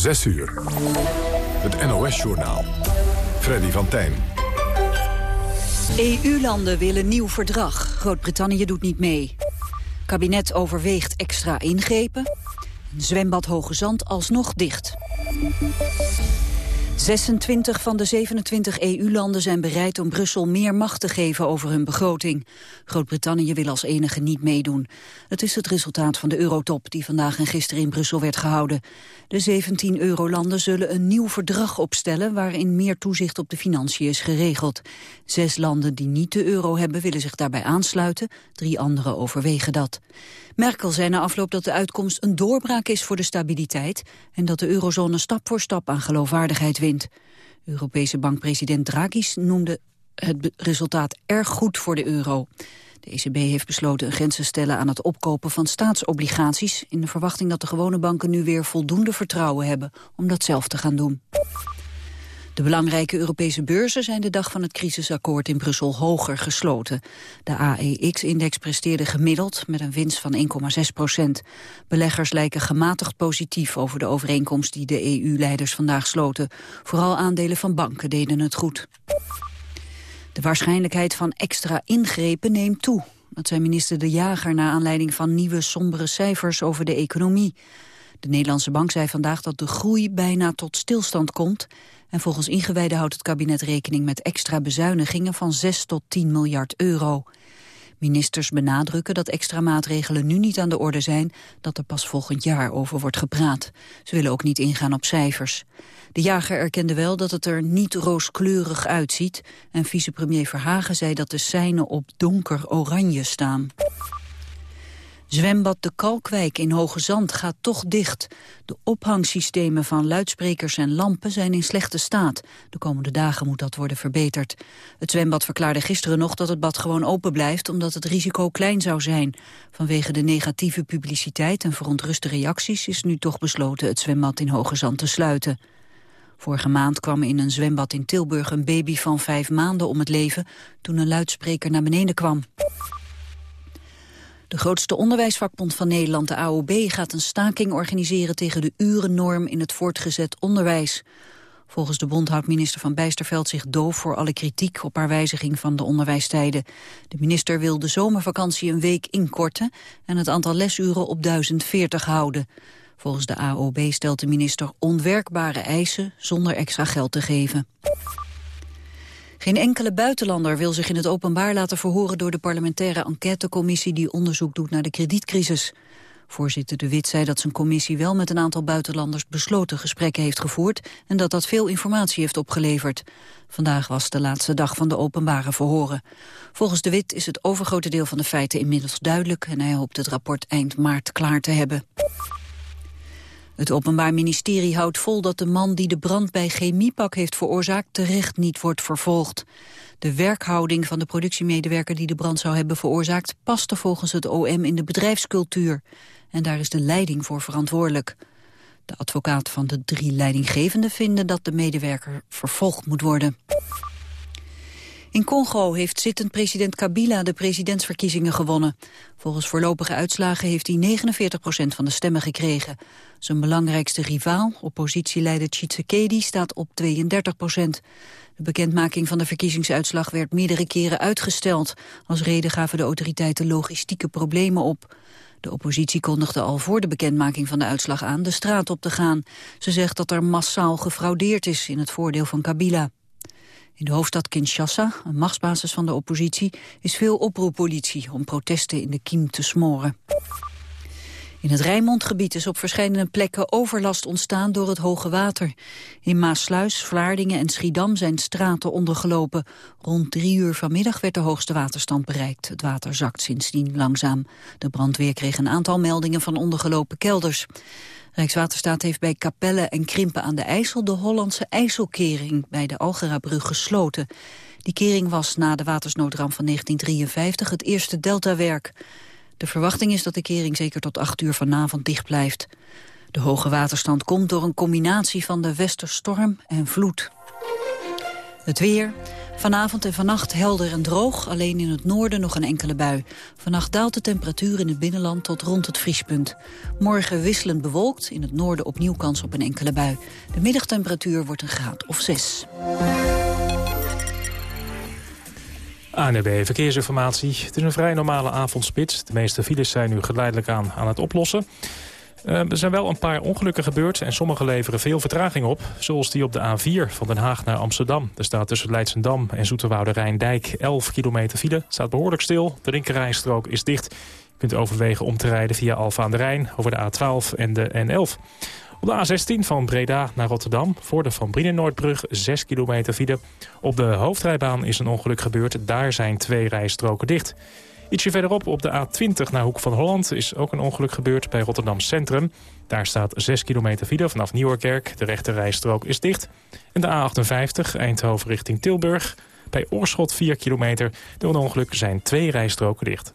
6 uur. Het NOS-journaal. Freddy van Tijn. EU-landen willen nieuw verdrag. Groot-Brittannië doet niet mee. Kabinet overweegt extra ingrepen. Zwembad Hoge Zand alsnog dicht. 26 van de 27 EU-landen zijn bereid om Brussel meer macht te geven over hun begroting. Groot-Brittannië wil als enige niet meedoen. Het is het resultaat van de eurotop die vandaag en gisteren in Brussel werd gehouden. De 17 eurolanden zullen een nieuw verdrag opstellen waarin meer toezicht op de financiën is geregeld. Zes landen die niet de euro hebben willen zich daarbij aansluiten, drie andere overwegen dat. Merkel zei na afloop dat de uitkomst een doorbraak is voor de stabiliteit en dat de eurozone stap voor stap aan geloofwaardigheid wint. Europese bankpresident Draghi noemde het resultaat erg goed voor de euro. De ECB heeft besloten een grens te stellen aan het opkopen van staatsobligaties... in de verwachting dat de gewone banken nu weer voldoende vertrouwen hebben om dat zelf te gaan doen. De belangrijke Europese beurzen zijn de dag van het crisisakkoord in Brussel hoger gesloten. De AEX-index presteerde gemiddeld met een winst van 1,6 procent. Beleggers lijken gematigd positief over de overeenkomst die de EU-leiders vandaag sloten. Vooral aandelen van banken deden het goed. De waarschijnlijkheid van extra ingrepen neemt toe. Dat zei minister De Jager na aanleiding van nieuwe sombere cijfers over de economie. De Nederlandse bank zei vandaag dat de groei bijna tot stilstand komt... en volgens ingewijden houdt het kabinet rekening met extra bezuinigingen van 6 tot 10 miljard euro. Ministers benadrukken dat extra maatregelen nu niet aan de orde zijn... dat er pas volgend jaar over wordt gepraat. Ze willen ook niet ingaan op cijfers. De jager erkende wel dat het er niet rooskleurig uitziet... en vicepremier Verhagen zei dat de seinen op donker oranje staan. Zwembad De Kalkwijk in Hoge Zand gaat toch dicht. De ophangsystemen van luidsprekers en lampen zijn in slechte staat. De komende dagen moet dat worden verbeterd. Het zwembad verklaarde gisteren nog dat het bad gewoon open blijft... omdat het risico klein zou zijn. Vanwege de negatieve publiciteit en verontruste reacties... is nu toch besloten het zwembad in Hoge Zand te sluiten. Vorige maand kwam in een zwembad in Tilburg een baby van vijf maanden om het leven... toen een luidspreker naar beneden kwam. De grootste onderwijsvakbond van Nederland, de AOB, gaat een staking organiseren tegen de urennorm in het voortgezet onderwijs. Volgens de bond houdt minister Van Bijsterveld zich doof voor alle kritiek op haar wijziging van de onderwijstijden. De minister wil de zomervakantie een week inkorten en het aantal lesuren op 1040 houden. Volgens de AOB stelt de minister onwerkbare eisen zonder extra geld te geven. Geen enkele buitenlander wil zich in het openbaar laten verhoren door de parlementaire enquêtecommissie die onderzoek doet naar de kredietcrisis. Voorzitter De Wit zei dat zijn commissie wel met een aantal buitenlanders besloten gesprekken heeft gevoerd en dat dat veel informatie heeft opgeleverd. Vandaag was de laatste dag van de openbare verhoren. Volgens De Wit is het overgrote deel van de feiten inmiddels duidelijk en hij hoopt het rapport eind maart klaar te hebben. Het Openbaar Ministerie houdt vol dat de man die de brand bij Chemiepak heeft veroorzaakt terecht niet wordt vervolgd. De werkhouding van de productiemedewerker die de brand zou hebben veroorzaakt paste volgens het OM in de bedrijfscultuur. En daar is de leiding voor verantwoordelijk. De advocaat van de drie leidinggevenden vinden dat de medewerker vervolgd moet worden. In Congo heeft zittend president Kabila de presidentsverkiezingen gewonnen. Volgens voorlopige uitslagen heeft hij 49 procent van de stemmen gekregen. Zijn belangrijkste rivaal, oppositieleider Tshisekedi, staat op 32 procent. De bekendmaking van de verkiezingsuitslag werd meerdere keren uitgesteld. Als reden gaven de autoriteiten logistieke problemen op. De oppositie kondigde al voor de bekendmaking van de uitslag aan de straat op te gaan. Ze zegt dat er massaal gefraudeerd is in het voordeel van Kabila. In de hoofdstad Kinshasa, een machtsbasis van de oppositie, is veel oproeppolitie om protesten in de kiem te smoren. In het Rijnmondgebied is op verschillende plekken overlast ontstaan door het hoge water. In Maasluis, Vlaardingen en Schiedam zijn straten ondergelopen. Rond drie uur vanmiddag werd de hoogste waterstand bereikt. Het water zakt sindsdien langzaam. De brandweer kreeg een aantal meldingen van ondergelopen kelders. Rijkswaterstaat heeft bij Capelle en Krimpen aan de IJssel de Hollandse IJsselkering bij de Algerabrug gesloten. Die kering was na de watersnoodramp van 1953 het eerste deltawerk. De verwachting is dat de kering zeker tot 8 uur vanavond dicht blijft. De hoge waterstand komt door een combinatie van de westerstorm en vloed. Het weer. Vanavond en vannacht helder en droog, alleen in het noorden nog een enkele bui. Vannacht daalt de temperatuur in het binnenland tot rond het vriespunt. Morgen wisselend bewolkt, in het noorden opnieuw kans op een enkele bui. De middagtemperatuur wordt een graad of zes. ANB Verkeersinformatie. Het is een vrij normale avondspits. De meeste files zijn nu geleidelijk aan aan het oplossen. Uh, er zijn wel een paar ongelukken gebeurd en sommige leveren veel vertraging op. Zoals die op de A4 van Den Haag naar Amsterdam. Er staat tussen Leidsendam en Zoeterwoude Rijndijk 11 kilometer file. staat behoorlijk stil. De linkerrijstrook is dicht. Je kunt overwegen om te rijden via Alfa aan de Rijn over de A12 en de N11. Op de A16 van Breda naar Rotterdam, voor de Van Brienenoordbrug, 6 kilometer file. Op de hoofdrijbaan is een ongeluk gebeurd, daar zijn twee rijstroken dicht. Ietsje verderop op de A20 naar Hoek van Holland is ook een ongeluk gebeurd bij Rotterdam Centrum. Daar staat 6 kilometer file vanaf Nieuwerkerk. De rechte rijstrook is dicht. En de A58 Eindhoven richting Tilburg. Bij Oorschot 4 kilometer. Door een ongeluk zijn twee rijstroken dicht.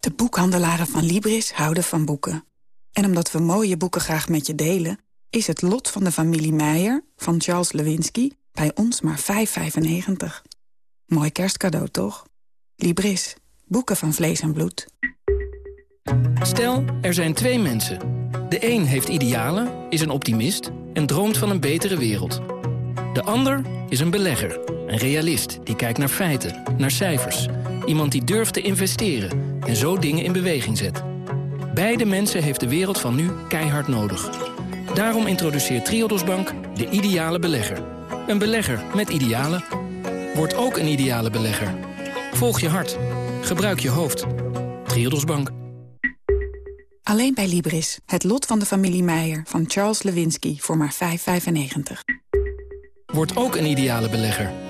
De boekhandelaren van Libris houden van boeken. En omdat we mooie boeken graag met je delen... is het lot van de familie Meijer van Charles Lewinsky bij ons maar 5,95. Mooi kerstcadeau, toch? Libris. Boeken van vlees en bloed. Stel, er zijn twee mensen. De een heeft idealen, is een optimist en droomt van een betere wereld. De ander is een belegger, een realist die kijkt naar feiten, naar cijfers. Iemand die durft te investeren en zo dingen in beweging zet. Beide mensen heeft de wereld van nu keihard nodig. Daarom introduceert Triodos Bank de ideale belegger. Een belegger met idealen. Word ook een ideale belegger. Volg je hart. Gebruik je hoofd. Triodos Bank. Alleen bij Libris. Het lot van de familie Meijer van Charles Lewinsky voor maar 5,95. Word ook een ideale belegger.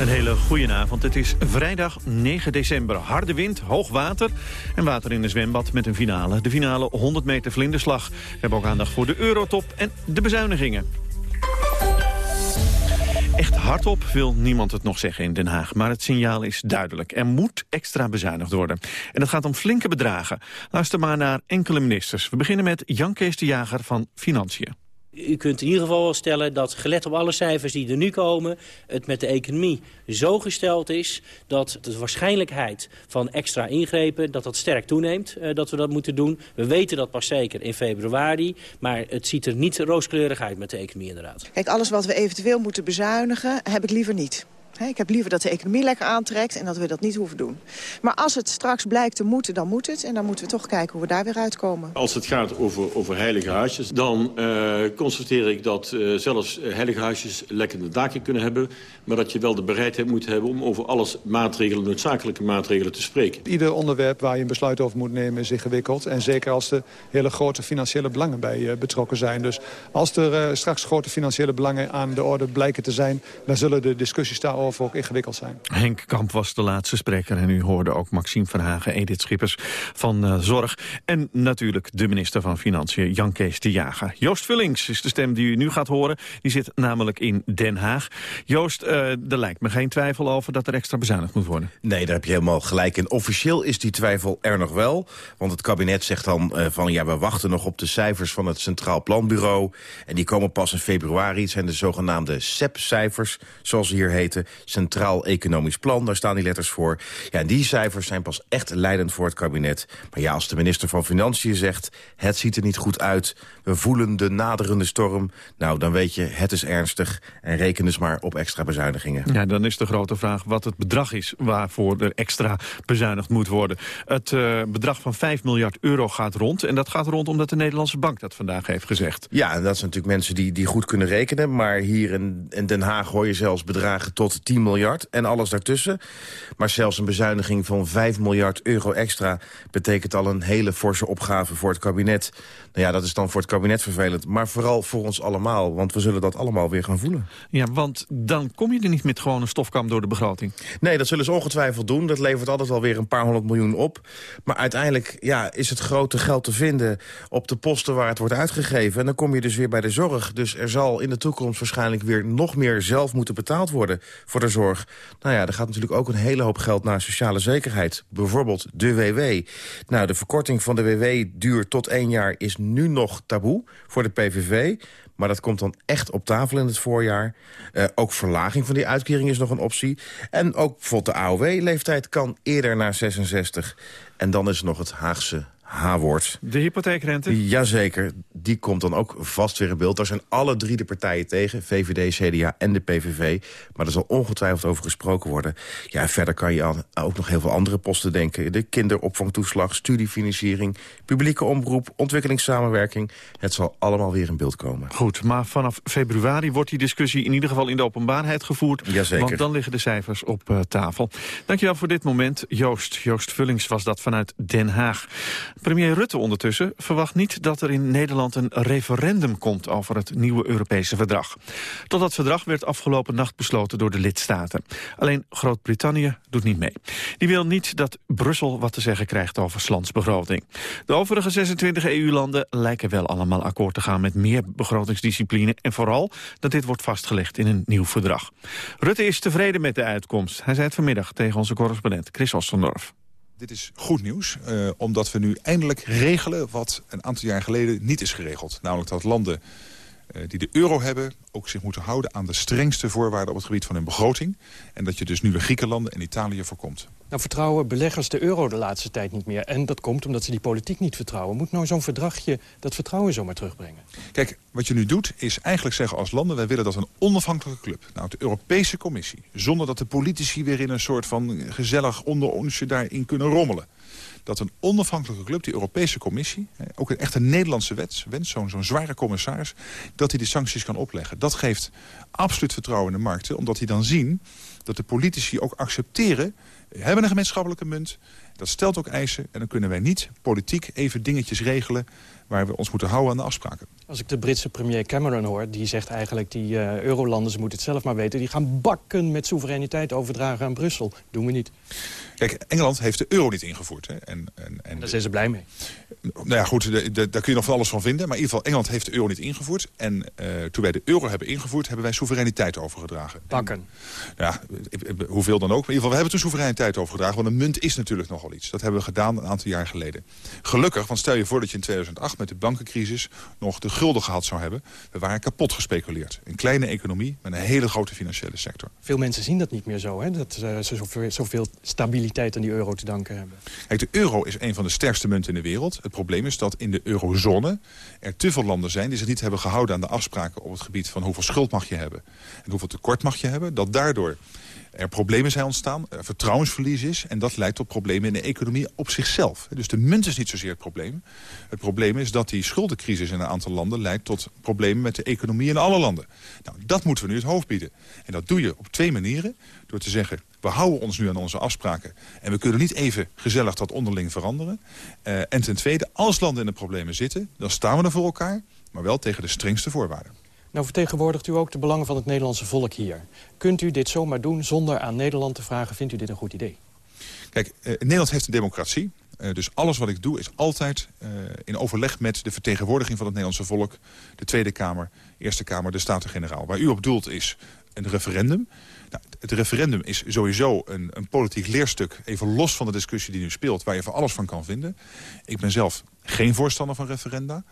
Een hele goede avond. Het is vrijdag 9 december. Harde wind, hoog water en water in de zwembad met een finale. De finale 100 meter vlinderslag. We hebben ook aandacht voor de eurotop en de bezuinigingen. Echt hardop wil niemand het nog zeggen in Den Haag. Maar het signaal is duidelijk. Er moet extra bezuinigd worden. En het gaat om flinke bedragen. Luister maar naar enkele ministers. We beginnen met Jan Kees de Jager van Financiën u kunt in ieder geval wel stellen dat gelet op alle cijfers die er nu komen... het met de economie zo gesteld is dat de waarschijnlijkheid van extra ingrepen... dat dat sterk toeneemt, uh, dat we dat moeten doen. We weten dat pas zeker in februari, maar het ziet er niet rooskleurig uit met de economie inderdaad. Kijk, alles wat we eventueel moeten bezuinigen, heb ik liever niet. Ik heb liever dat de economie lekker aantrekt en dat we dat niet hoeven doen. Maar als het straks blijkt te moeten, dan moet het. En dan moeten we toch kijken hoe we daar weer uitkomen. Als het gaat over, over heilige huisjes, dan uh, constateer ik dat uh, zelfs heilige huisjes lekkende daken kunnen hebben. Maar dat je wel de bereidheid moet hebben om over alles maatregelen, noodzakelijke maatregelen te spreken. Ieder onderwerp waar je een besluit over moet nemen is ingewikkeld. En zeker als er hele grote financiële belangen bij uh, betrokken zijn. Dus als er straks grote financiële belangen aan de orde blijken te zijn... dan zullen de discussies daarover of ook ingewikkeld zijn. Henk Kamp was de laatste spreker en u hoorde ook Maxime Verhagen, Edith Schippers van uh, Zorg... en natuurlijk de minister van Financiën, Jan Kees de Jager. Joost Vullings is de stem die u nu gaat horen. Die zit namelijk in Den Haag. Joost, uh, er lijkt me geen twijfel over dat er extra bezuinigd moet worden. Nee, daar heb je helemaal gelijk in. Officieel is die twijfel er nog wel. Want het kabinet zegt dan uh, van ja, we wachten nog op de cijfers van het Centraal Planbureau. En die komen pas in februari. Het zijn de zogenaamde CEP-cijfers, zoals ze hier heten. Centraal Economisch Plan. Daar staan die letters voor. Ja, en die cijfers zijn pas echt leidend voor het kabinet. Maar ja, als de minister van Financiën zegt... het ziet er niet goed uit, we voelen de naderende storm... nou, dan weet je, het is ernstig en reken dus maar op extra bezuinigingen. Ja, dan is de grote vraag wat het bedrag is... waarvoor er extra bezuinigd moet worden. Het uh, bedrag van 5 miljard euro gaat rond. En dat gaat rond omdat de Nederlandse Bank dat vandaag heeft gezegd. Ja, en dat zijn natuurlijk mensen die, die goed kunnen rekenen. Maar hier in, in Den Haag hoor je zelfs bedragen tot 10 miljard en alles daartussen. Maar zelfs een bezuiniging van 5 miljard euro extra... betekent al een hele forse opgave voor het kabinet. Nou ja, dat is dan voor het kabinet vervelend. Maar vooral voor ons allemaal, want we zullen dat allemaal weer gaan voelen. Ja, want dan kom je er niet met gewoon een stofkam door de begroting. Nee, dat zullen ze ongetwijfeld doen. Dat levert altijd wel weer een paar honderd miljoen op. Maar uiteindelijk ja, is het grote geld te vinden op de posten waar het wordt uitgegeven. En dan kom je dus weer bij de zorg. Dus er zal in de toekomst waarschijnlijk weer nog meer zelf moeten betaald worden voor de zorg. Nou ja, er gaat natuurlijk ook een hele hoop geld naar sociale zekerheid. Bijvoorbeeld de WW. Nou, de verkorting van de WW-duur tot één jaar is nu nog taboe voor de PVV. Maar dat komt dan echt op tafel in het voorjaar. Uh, ook verlaging van die uitkering is nog een optie. En ook bijvoorbeeld de AOW-leeftijd kan eerder naar 66. En dan is nog het Haagse H-woord. De hypotheekrente? Jazeker, die komt dan ook vast weer in beeld. Daar zijn alle drie de partijen tegen, VVD, CDA en de PVV. Maar er zal ongetwijfeld over gesproken worden. Ja, verder kan je aan ook nog heel veel andere posten denken. De kinderopvangtoeslag, studiefinanciering, publieke omroep, ontwikkelingssamenwerking. Het zal allemaal weer in beeld komen. Goed, maar vanaf februari wordt die discussie in ieder geval in de openbaarheid gevoerd. Jazeker. Want dan liggen de cijfers op uh, tafel. Dankjewel voor dit moment, Joost. Joost Vullings was dat vanuit Den Haag. Premier Rutte ondertussen verwacht niet dat er in Nederland een referendum komt over het nieuwe Europese verdrag. Tot dat verdrag werd afgelopen nacht besloten door de lidstaten. Alleen Groot-Brittannië doet niet mee. Die wil niet dat Brussel wat te zeggen krijgt over Slands begroting. De overige 26 EU-landen lijken wel allemaal akkoord te gaan met meer begrotingsdiscipline en vooral dat dit wordt vastgelegd in een nieuw verdrag. Rutte is tevreden met de uitkomst. Hij zei het vanmiddag tegen onze correspondent Chris Ostendorf. Dit is goed nieuws, uh, omdat we nu eindelijk regelen wat een aantal jaar geleden niet is geregeld. Namelijk dat landen die de euro hebben ook zich moeten houden aan de strengste voorwaarden op het gebied van hun begroting. En dat je dus nu weer Griekenland en Italië voorkomt. Nou vertrouwen beleggers de euro de laatste tijd niet meer. En dat komt omdat ze die politiek niet vertrouwen. Moet nou zo'n verdragje dat vertrouwen zomaar terugbrengen? Kijk, wat je nu doet is eigenlijk zeggen als landen... wij willen dat een onafhankelijke club, nou de Europese Commissie... zonder dat de politici weer in een soort van gezellig onderonsje daarin kunnen rommelen dat een onafhankelijke club, die Europese Commissie... ook een echte Nederlandse wet, wens, zo'n zware commissaris... dat hij die sancties kan opleggen. Dat geeft absoluut vertrouwen in de markten, omdat die dan zien... dat de politici ook accepteren... hebben een gemeenschappelijke munt, dat stelt ook eisen... en dan kunnen wij niet politiek even dingetjes regelen waar we ons moeten houden aan de afspraken. Als ik de Britse premier Cameron hoor, die zegt eigenlijk... die uh, eurolanden, ze moeten het zelf maar weten... die gaan bakken met soevereiniteit overdragen aan Brussel. Doen we niet. Kijk, Engeland heeft de euro niet ingevoerd. Hè? En, en, en daar zijn ze blij mee. Nou ja, goed, de, de, daar kun je nog van alles van vinden. Maar in ieder geval, Engeland heeft de euro niet ingevoerd. En uh, toen wij de euro hebben ingevoerd, hebben wij soevereiniteit overgedragen. Bakken. ja, hoeveel dan ook. Maar in ieder geval, we hebben toen soevereiniteit overgedragen. Want een munt is natuurlijk nogal iets. Dat hebben we gedaan een aantal jaar geleden. Gelukkig, want stel je voor dat je in 2008 met de bankencrisis... nog de gulden gehad zou hebben. We waren kapot gespeculeerd. Een kleine economie met een hele grote financiële sector. Veel mensen zien dat niet meer zo, hè? Dat uh, ze zoveel, zoveel stabiliteit aan die euro te danken hebben. Kijk, de euro is een van de sterkste munten in de wereld. Het probleem is dat in de eurozone er te veel landen zijn... die zich niet hebben gehouden aan de afspraken op het gebied van hoeveel schuld mag je hebben... en hoeveel tekort mag je hebben. Dat daardoor er problemen zijn ontstaan, er vertrouwensverlies is... en dat leidt tot problemen in de economie op zichzelf. Dus de munt is niet zozeer het probleem. Het probleem is dat die schuldencrisis in een aantal landen... leidt tot problemen met de economie in alle landen. Nou, dat moeten we nu het hoofd bieden. En dat doe je op twee manieren. Door te zeggen, we houden ons nu aan onze afspraken... en we kunnen niet even gezellig dat onderling veranderen. Uh, en ten tweede, als landen in de problemen zitten... dan staan we er voor elkaar, maar wel tegen de strengste voorwaarden. Nou vertegenwoordigt u ook de belangen van het Nederlandse volk hier. Kunt u dit zomaar doen zonder aan Nederland te vragen... vindt u dit een goed idee? Kijk, uh, Nederland heeft een democratie. Uh, dus alles wat ik doe is altijd uh, in overleg met de vertegenwoordiging van het Nederlandse volk... de Tweede Kamer, Eerste Kamer, de Staten-Generaal. Waar u op doelt is een referendum. Nou, het referendum is sowieso een, een politiek leerstuk... even los van de discussie die nu speelt... waar je van alles van kan vinden. Ik ben zelf geen voorstander van referenda.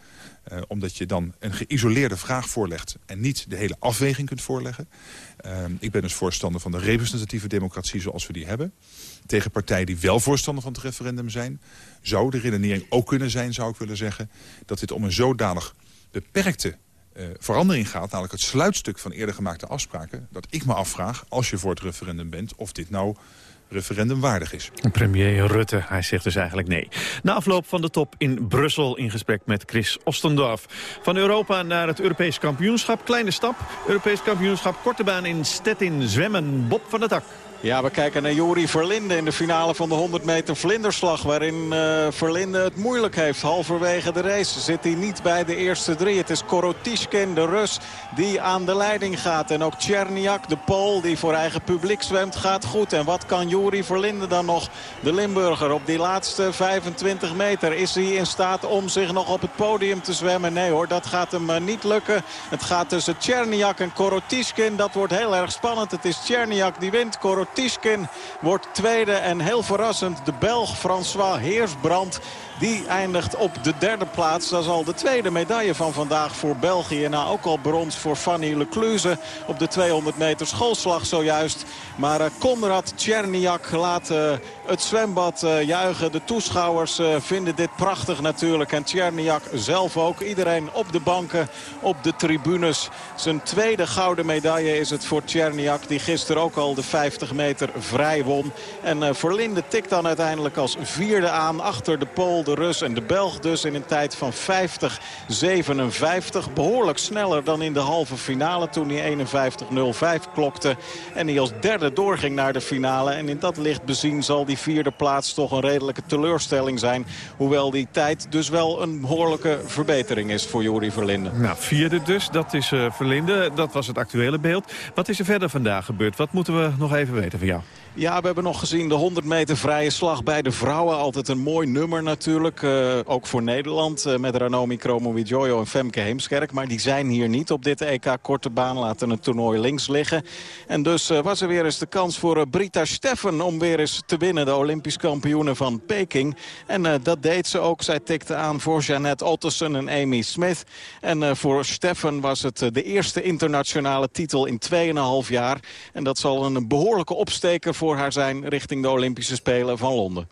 Uh, omdat je dan een geïsoleerde vraag voorlegt... en niet de hele afweging kunt voorleggen. Uh, ik ben dus voorstander van de representatieve democratie zoals we die hebben. Tegen partijen die wel voorstander van het referendum zijn... zou de redenering ook kunnen zijn, zou ik willen zeggen... dat dit om een zodanig beperkte uh, verandering gaat... namelijk het sluitstuk van eerder gemaakte afspraken... dat ik me afvraag, als je voor het referendum bent... of dit nou referendumwaardig is. Premier Rutte, hij zegt dus eigenlijk nee. Na afloop van de top in Brussel in gesprek met Chris Ostendorf. Van Europa naar het Europees kampioenschap. Kleine stap. Europees kampioenschap korte baan in Stettin zwemmen. Bob van der Tak. Ja, we kijken naar Jori Verlinde in de finale van de 100 meter vlinderslag. Waarin uh, Verlinde het moeilijk heeft. Halverwege de race zit hij niet bij de eerste drie. Het is Korotishkin, de Rus, die aan de leiding gaat. En ook Tcherniak, de Pool, die voor eigen publiek zwemt, gaat goed. En wat kan Jori Verlinde dan nog, de Limburger, op die laatste 25 meter? Is hij in staat om zich nog op het podium te zwemmen? Nee hoor, dat gaat hem uh, niet lukken. Het gaat tussen Tcherniak en Korotishkin. Dat wordt heel erg spannend. Het is Tcherniak die wint. Korotishkin Tishkin wordt tweede. En heel verrassend de Belg François Heersbrand die eindigt op de derde plaats. Dat is al de tweede medaille van vandaag voor België. Nou, ook al brons voor Fanny Lecluze op de 200 meter schoolslag zojuist. Maar uh, Konrad Tcherniak laat uh, het zwembad uh, juichen. De toeschouwers vinden dit prachtig natuurlijk. En Tcherniak zelf ook. Iedereen op de banken, op de tribunes. Zijn tweede gouden medaille is het voor Tcherniak. Die gisteren ook al de 50 meter vrij won. En voor Linde tikt dan uiteindelijk als vierde aan achter de Pool de Rus en de Belg dus in een tijd van 50-57. Behoorlijk sneller dan in de halve finale toen hij 51-05 klokte. En hij als derde doorging naar de finale. En in dat licht bezien zal die vierde plaats toch een redelijke teleurstelling zijn. Hoewel die tijd dus wel een behoorlijke verbetering is voor Jori Verlinde. Nou, vierde dus, dat is uh, Verlinde. Dat was het actuele beeld. Wat is er verder vandaag gebeurd? Wat moeten we nog even weten van jou? Ja, we hebben nog gezien de 100 meter vrije slag bij de vrouwen. Altijd een mooi nummer natuurlijk. Uh, ook voor Nederland. Uh, met Ranomi Kromowidjojo en Femke Heemskerk. Maar die zijn hier niet op dit EK korte baan. Laten het toernooi links liggen. En dus uh, was er weer eens de kans voor Brita Steffen om weer eens te winnen. De Olympisch kampioene van Peking. En dat deed ze ook. Zij tikte aan voor Jeannette Ottersen en Amy Smith. En voor Steffen was het de eerste internationale titel in 2,5 jaar. En dat zal een behoorlijke opsteker voor haar zijn richting de Olympische Spelen van Londen.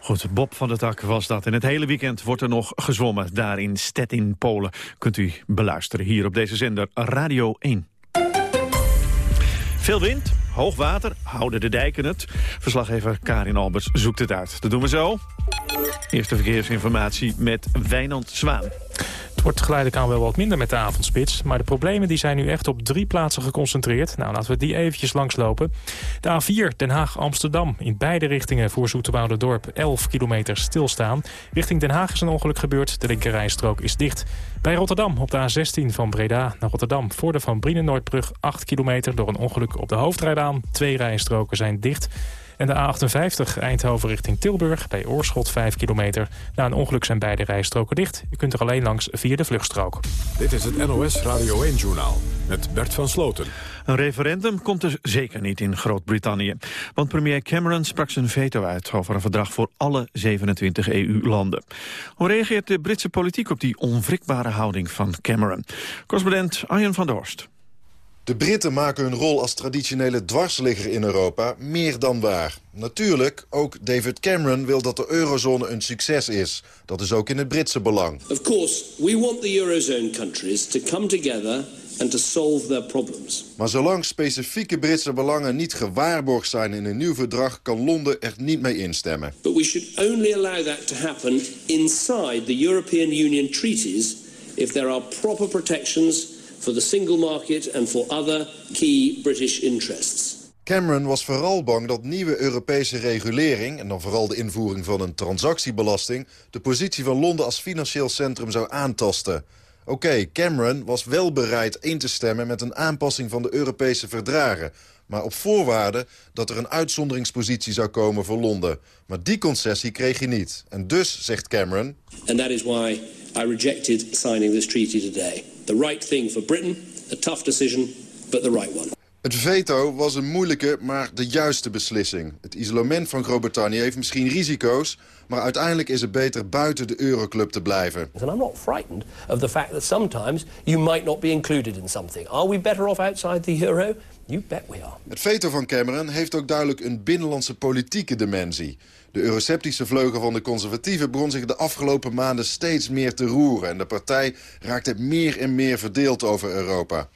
Goed, Bob van der Tak was dat. En het hele weekend wordt er nog gezwommen daar in Stettin, Polen. Kunt u beluisteren hier op deze zender Radio 1. Veel wind, hoog water, houden de dijken het. Verslaggever Karin Albers zoekt het uit. Dat doen we zo. Eerste verkeersinformatie met Wijnand Zwaan wordt geleidelijk aan wel wat minder met de avondspits. Maar de problemen die zijn nu echt op drie plaatsen geconcentreerd. Nou, laten we die eventjes langslopen. De A4 Den Haag-Amsterdam. In beide richtingen voor Dorp 11 kilometer stilstaan. Richting Den Haag is een ongeluk gebeurd. De linkerrijstrook is dicht. Bij Rotterdam op de A16 van Breda naar Rotterdam... voor de Van Brienenoordbrug 8 kilometer door een ongeluk op de hoofdrijbaan. Twee rijstroken zijn dicht... En de A58 Eindhoven richting Tilburg bij Oorschot 5 kilometer. Na een ongeluk zijn beide rijstroken dicht. U kunt er alleen langs via de vluchtstrook. Dit is het NOS Radio 1-journaal met Bert van Sloten. Een referendum komt dus zeker niet in Groot-Brittannië. Want premier Cameron sprak zijn veto uit over een verdrag voor alle 27 EU-landen. Hoe reageert de Britse politiek op die onwrikbare houding van Cameron? Correspondent Arjen van Dorst. De Britten maken hun rol als traditionele dwarsligger in Europa meer dan waar. Natuurlijk, ook David Cameron wil dat de eurozone een succes is. Dat is ook in het Britse belang. Of course, we want the eurozone countries to come together and to solve their problems. Maar zolang specifieke Britse belangen niet gewaarborgd zijn in een nieuw verdrag, kan Londen er niet mee instemmen. But we should only allow that to happen inside the European Union treaties if there are proper protections for the single market and for other key British interests. Cameron was vooral bang dat nieuwe Europese regulering... en dan vooral de invoering van een transactiebelasting... de positie van Londen als financieel centrum zou aantasten. Oké, Cameron was wel bereid in te stemmen met een aanpassing van de Europese verdragen... maar op voorwaarde dat er een uitzonderingspositie zou komen voor Londen. Maar die concessie kreeg hij niet. En dus, zegt Cameron... And that is why I rejected signing this treaty today. The right thing for Britain, a tough decision, but the right one. Het veto was een moeilijke, maar de juiste beslissing. Het isolement van Groot-Brittannië heeft misschien risico's... maar uiteindelijk is het beter buiten de euroclub te blijven. And I'm not frightened of the fact that sometimes you might not be included in something. Are we better off outside the euro? You bet we are. Het veto van Cameron heeft ook duidelijk een binnenlandse politieke dimensie. De euroceptische vleugel van de conservatieven begon zich de afgelopen maanden steeds meer te roeren... en de partij raakte meer en meer verdeeld over Europa.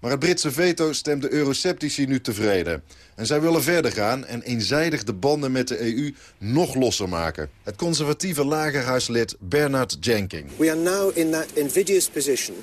Maar het Britse veto stemt de euroceptici nu tevreden. En zij willen verder gaan en eenzijdig de banden met de EU nog losser maken. Het conservatieve lagerhuislid Bernard Jenking. We are now in that invidious position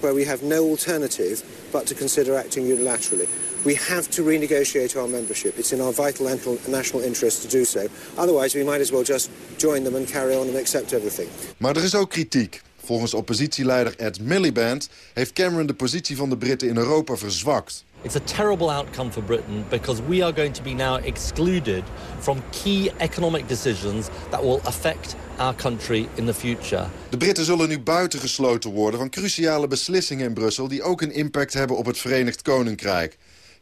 where we have no alternative but to consider acting unilaterally. We have to renegotiate our membership. It's in our vital national interest to do so. Otherwise, we might as well just join them and carry on and accept everything. Maar er is ook kritiek. Volgens oppositieleider Ed Miliband heeft Cameron de positie van de Britten in Europa verzwakt. It's a terrible outcome for Britain because we are going to be now excluded from key economic decisions that will affect our country in the future. De Britten zullen nu buitengesloten worden van cruciale beslissingen in Brussel... die ook een impact hebben op het Verenigd Koninkrijk.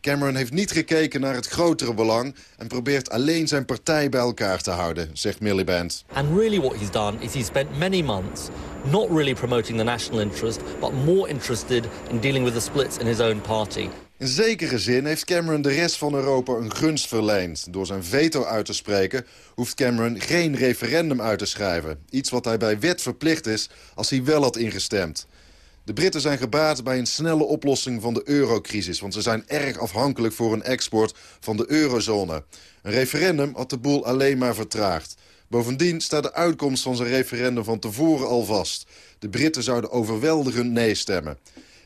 Cameron heeft niet gekeken naar het grotere belang... en probeert alleen zijn partij bij elkaar te houden, zegt Miliband. And really what he's done is he spent many months not really promoting the national interest... but more interested in dealing with the splits in his own party. In zekere zin heeft Cameron de rest van Europa een gunst verleend. Door zijn veto uit te spreken hoeft Cameron geen referendum uit te schrijven. Iets wat hij bij wet verplicht is als hij wel had ingestemd. De Britten zijn gebaat bij een snelle oplossing van de eurocrisis... want ze zijn erg afhankelijk voor een export van de eurozone. Een referendum had de boel alleen maar vertraagd. Bovendien staat de uitkomst van zijn referendum van tevoren al vast. De Britten zouden overweldigend nee stemmen.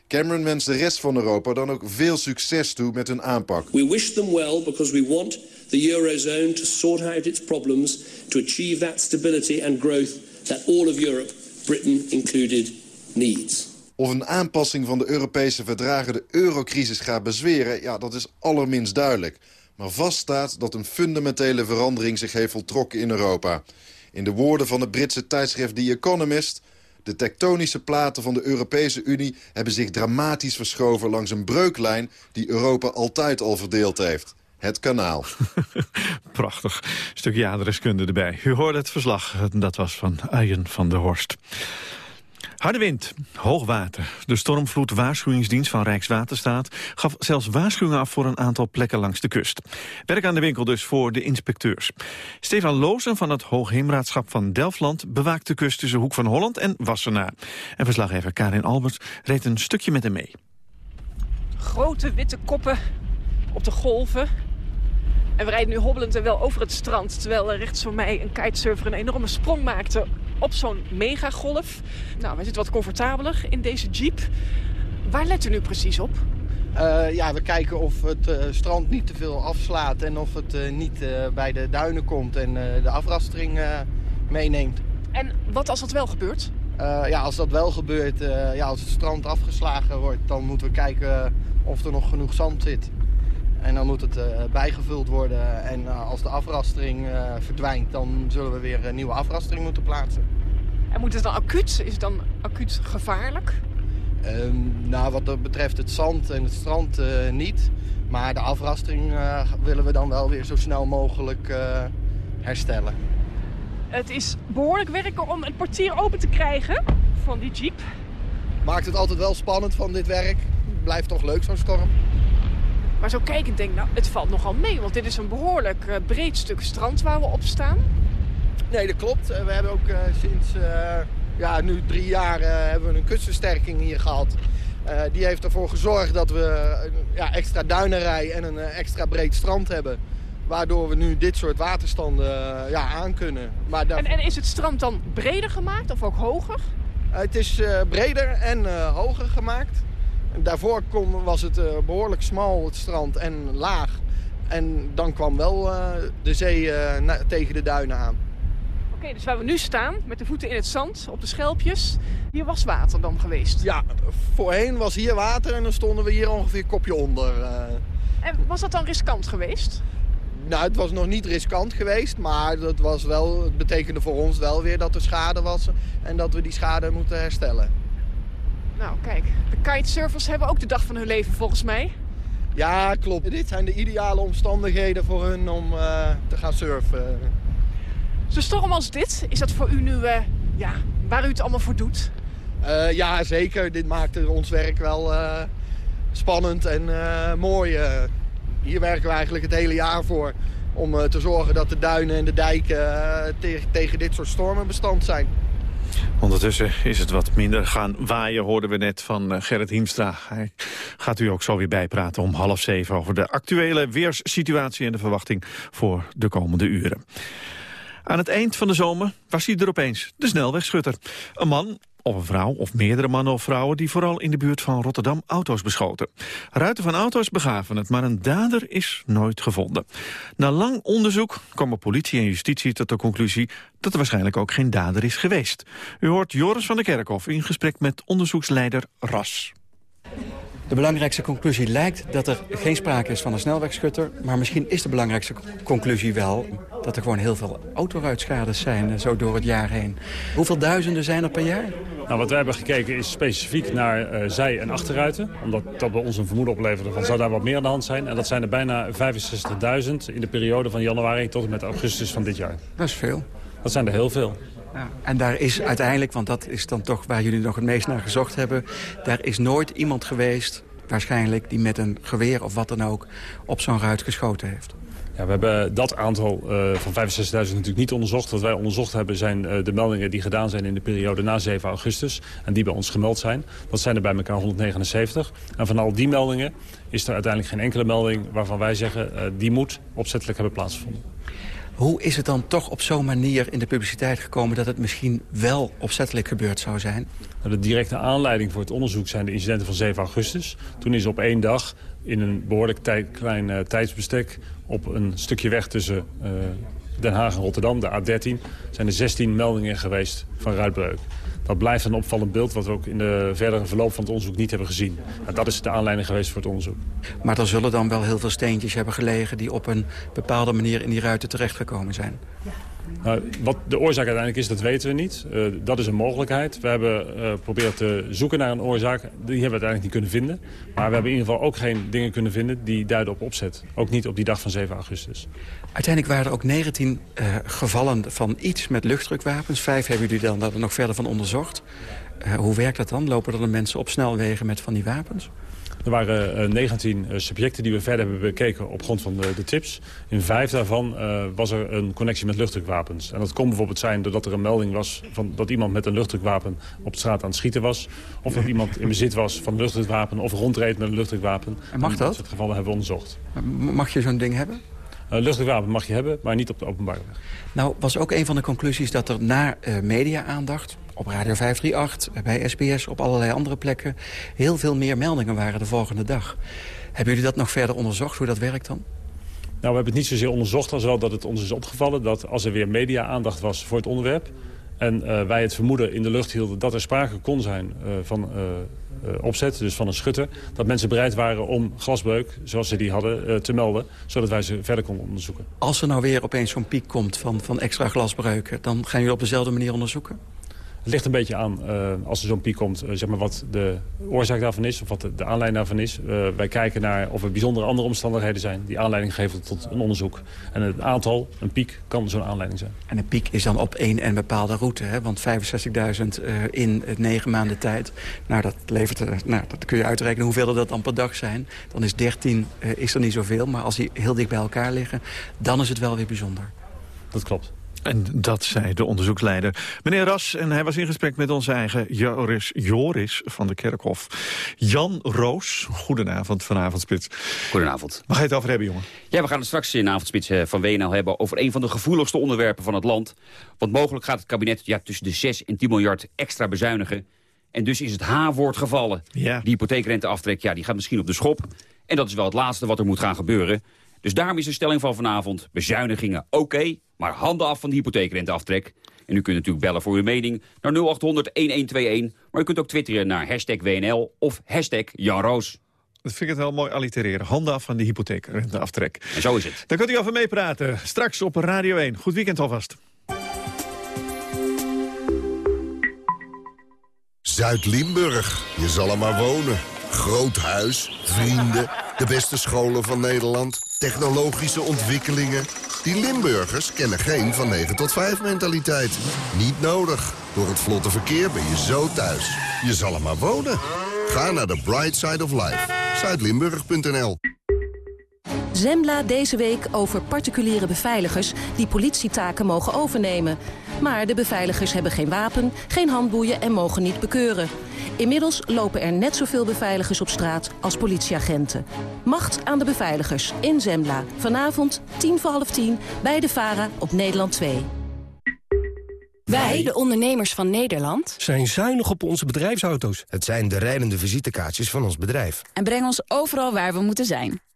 Cameron wenst de rest van Europa dan ook veel succes toe met hun aanpak. We wish them well because we want the Eurozone to sort out its problems... to achieve that stability and growth that all of Europe, Britain included, needs. Of een aanpassing van de Europese verdragen de eurocrisis gaat bezweren... ja, dat is allerminst duidelijk. Maar vaststaat dat een fundamentele verandering zich heeft voltrokken in Europa. In de woorden van het Britse tijdschrift The Economist... de tektonische platen van de Europese Unie hebben zich dramatisch verschoven... langs een breuklijn die Europa altijd al verdeeld heeft. Het kanaal. Prachtig. Stukje adreskunde erbij. U hoorde het verslag. Dat was van Arjen van der Horst. Harde wind, hoogwater. De stormvloedwaarschuwingsdienst van Rijkswaterstaat gaf zelfs waarschuwingen af voor een aantal plekken langs de kust. Werk aan de winkel dus voor de inspecteurs. Stefan Lozen van het Hoogheemraadschap van Delftland bewaakt de kust tussen Hoek van Holland en Wassenaar. En verslaggever Karin Alberts reed een stukje met hem mee. Grote witte koppen op de golven. En we rijden nu hobbelend en wel over het strand. Terwijl er rechts voor mij een kitesurfer een enorme sprong maakte op zo'n megagolf. Nou, wij zitten wat comfortabeler in deze jeep. Waar let u nu precies op? Uh, ja, we kijken of het uh, strand niet te veel afslaat en of het uh, niet bij de duinen komt en de afrastering meeneemt. En wat als dat wel gebeurt? ja, als dat wel gebeurt, ja, als het strand afgeslagen wordt, dan moeten we kijken of er nog genoeg zand zit. En dan moet het uh, bijgevuld worden. En uh, als de afrastering uh, verdwijnt, dan zullen we weer een nieuwe afrastering moeten plaatsen. En moet het dan acuut? Is het dan acuut gevaarlijk? Ehm, nou, wat dat betreft het zand en het strand niet. Maar de afrastering willen we dan wel weer zo snel mogelijk herstellen. Het is behoorlijk werken om het portier open te krijgen van die jeep. Maakt het altijd wel spannend van dit werk. Blijft toch leuk zo'n storm. Maar zo kijkend denk ik, nou, het valt nogal mee. Want dit is een behoorlijk uh, breed stuk strand waar we op staan. Nee, dat klopt. Uh, we hebben ook uh, sinds ja, nu drie jaar hebben we een kustversterking hier gehad. die heeft ervoor gezorgd dat we ja, extra duinerij en een extra breed strand hebben. Waardoor we nu dit soort waterstanden ja, aan kunnen. Maar en, en, is het strand dan breder gemaakt of ook hoger? het is breder en hoger gemaakt. Daarvoor kon, was het uh, behoorlijk smal, het strand, en laag. En dan kwam wel uh, de zee uh, tegen de duinen aan. Oké, okay, dus waar we nu staan, met de voeten in het zand, op de schelpjes... hier was water dan geweest? Ja, voorheen was hier water en dan stonden we hier ongeveer kopje onder. En was dat dan riskant geweest? Nou, het was nog niet riskant geweest, maar dat was wel, het betekende voor ons wel weer dat er schade was... en dat we die schade moeten herstellen. Nou, kijk, de kitesurfers hebben ook de dag van hun leven volgens mij. Ja, klopt. Dit zijn de ideale omstandigheden voor hun om uh, te gaan surfen. Zo'n storm als dit, is dat voor u nu uh, ja, waar u het allemaal voor doet? Uh, ja, zeker. Dit maakt ons werk wel spannend en mooi. hier werken we eigenlijk het hele jaar voor. Om te zorgen dat de duinen en de dijken tegen, tegen dit soort stormen bestand zijn. Ondertussen is het wat minder gaan waaien, hoorden we net van uh, Gerrit Hiemstra. Hij gaat u ook zo weer bijpraten om half zeven over de actuele weerssituatie en de verwachting voor de komende uren. Aan het eind van de zomer was hij er opeens, de snelwegschutter. Een man of een vrouw of meerdere mannen of vrouwen... die vooral in de buurt van Rotterdam auto's beschoten. Ruiten van auto's begaven het, maar een dader is nooit gevonden. Na lang onderzoek komen politie en justitie tot de conclusie... dat er waarschijnlijk ook geen dader is geweest. U hoort Joris van der Kerkhof in gesprek met onderzoeksleider Ras. De belangrijkste conclusie lijkt dat er geen sprake is van een snelwegschutter. Maar misschien is de belangrijkste conclusie wel dat er gewoon heel veel autoruitschades zijn eh, zo door het jaar heen. Hoeveel duizenden zijn er per jaar? Nou, wat wij hebben gekeken is specifiek naar uh, zij- en achterruiten. Omdat dat bij ons een vermoeden opleverde van zou daar wat meer aan de hand zijn. En dat zijn er bijna 65.000 in de periode van januari tot en met augustus van dit jaar. Dat is veel. Dat zijn er heel veel. En daar is uiteindelijk, want dat is dan toch waar jullie nog het meest naar gezocht hebben... daar is nooit iemand geweest, waarschijnlijk, die met een geweer of wat dan ook... op zo'n ruit geschoten heeft. Ja, we hebben dat aantal uh, van 65.000 natuurlijk niet onderzocht. Wat wij onderzocht hebben zijn uh, de meldingen die gedaan zijn in de periode na 7 augustus. En die bij ons gemeld zijn. Dat zijn er bij elkaar 179. En van al die meldingen is er uiteindelijk geen enkele melding waarvan wij zeggen... Uh, die moet opzettelijk hebben plaatsgevonden. Hoe is het dan toch op zo'n manier in de publiciteit gekomen... dat het misschien wel opzettelijk gebeurd zou zijn? De directe aanleiding voor het onderzoek zijn de incidenten van 7 augustus. Toen is op één dag in een behoorlijk klein uh, tijdsbestek... op een stukje weg tussen uh, Den Haag en Rotterdam, de A13... zijn er 16 meldingen geweest van ruitbreuk. Dat blijft een opvallend beeld wat we ook in de verdere verloop van het onderzoek niet hebben gezien. Nou, dat is de aanleiding geweest voor het onderzoek. Maar er zullen dan wel heel veel steentjes hebben gelegen... die op een bepaalde manier in die ruiten terechtgekomen zijn. Nou, wat de oorzaak uiteindelijk is, dat weten we niet. Uh, dat is een mogelijkheid. We hebben geprobeerd uh, te zoeken naar een oorzaak. Die hebben we uiteindelijk niet kunnen vinden. Maar we hebben in ieder geval ook geen dingen kunnen vinden die duiden op opzet. Ook niet op die dag van 7 augustus. Uiteindelijk waren er ook 19 uh, gevallen van iets met luchtdrukwapens. Vijf hebben jullie dan daar nog verder van onderzocht. hoe werkt dat dan? Lopen er dan mensen op snelwegen met van die wapens? Er waren uh, 19 uh, subjecten die we verder hebben bekeken op grond van de, de tips. In vijf daarvan uh, was er een connectie met luchtdrukwapens. En dat kon bijvoorbeeld zijn doordat er een melding was... Van dat iemand met een luchtdrukwapen op straat aan het schieten was. Of dat iemand in bezit was van een luchtdrukwapen... of rondreed met een luchtdrukwapen. En mag dat? Dat soort gevallen hebben we onderzocht. Mag je zo'n ding hebben? Een luchtdrukwapen mag je hebben, maar niet op de openbare weg. Nou, was ook een van de conclusies dat er na uh, media-aandacht... op Radio 538, bij SBS, op allerlei andere plekken... heel veel meer meldingen waren de volgende dag. Hebben jullie dat nog verder onderzocht, hoe dat werkt dan? Nou, we hebben het niet zozeer onderzocht als wel dat het ons is opgevallen... dat als er weer media-aandacht was voor het onderwerp... en uh, wij het vermoeden in de lucht hielden dat er sprake kon zijn uh, van uh, opzet, dus van een schutter... dat mensen bereid waren om glasbreuk, zoals ze die hadden, te melden... zodat wij ze verder konden onderzoeken. Als er nou weer opeens zo'n piek komt van, van extra glasbreuken... dan gaan jullie op dezelfde manier onderzoeken? Het ligt een beetje aan, uh, als er zo'n piek komt, uh, zeg maar wat de oorzaak daarvan is... of wat de, de aanleiding daarvan is. Uh, wij kijken naar of er bijzondere andere omstandigheden zijn... die aanleiding geven tot een onderzoek. En het aantal, een piek, kan zo'n aanleiding zijn. En een piek is dan op één en bepaalde route, hè? Want 65.000 in negen maanden tijd... nou, dat levert, nou, dat kun je uitrekenen hoeveel er dat dan per dag zijn. Dan is 13 is er niet zoveel, maar als die heel dicht bij elkaar liggen... dan is het wel weer bijzonder. Dat klopt. En dat zei de onderzoeksleider. Meneer Ras, en hij was in gesprek met onze eigen Joris, Joris van de Kerkhof. Jan Roos, goedenavond vanavond, Spits. Goedenavond. Waar ga je het over hebben, jongen? Ja, we gaan het straks in Avondspits van WNL hebben over een van de gevoeligste onderwerpen van het land. Want mogelijk gaat het kabinet ja, tussen de 6 en 10 miljard extra bezuinigen. En dus is het H-woord gevallen. Ja. Die hypotheekrenteaftrek ja, die gaat misschien op de schop. En dat is wel het laatste wat er moet gaan gebeuren. Dus daarom is de stelling van vanavond, bezuinigingen oké, okay, maar handen af van de hypotheekrenteaftrek. En u kunt natuurlijk bellen voor uw mening naar 0800-1121. Maar u kunt ook twitteren naar hashtag WNL of hashtag Jan Roos. Dat vind ik het wel mooi allitereren. Handen af van de hypotheekrenteaftrek. En zo is het. Daar kunt u over meepraten. Straks op Radio 1. Goed weekend alvast. Zuid-Limburg. Je zal er maar wonen. Groot huis, vrienden De beste scholen van Nederland, technologische ontwikkelingen. Die Limburgers kennen geen van 9 tot 5 mentaliteit. Niet nodig. Door het vlotte verkeer ben je zo thuis. Je zal er maar wonen. Ga naar de Bright Side of Life. Zuidlimburg.nl Zembla deze week over particuliere beveiligers die politietaken mogen overnemen. Maar de beveiligers hebben geen wapen, geen handboeien en mogen niet bekeuren. Inmiddels lopen er net zoveel beveiligers op straat als politieagenten. Macht aan de beveiligers in Zembla. Vanavond tien voor half tien bij de VARA op Nederland 2. Wij, de ondernemers van Nederland, zijn zuinig op onze bedrijfsauto's. Het zijn de rijdende visitekaartjes van ons bedrijf. En brengen ons overal waar we moeten zijn.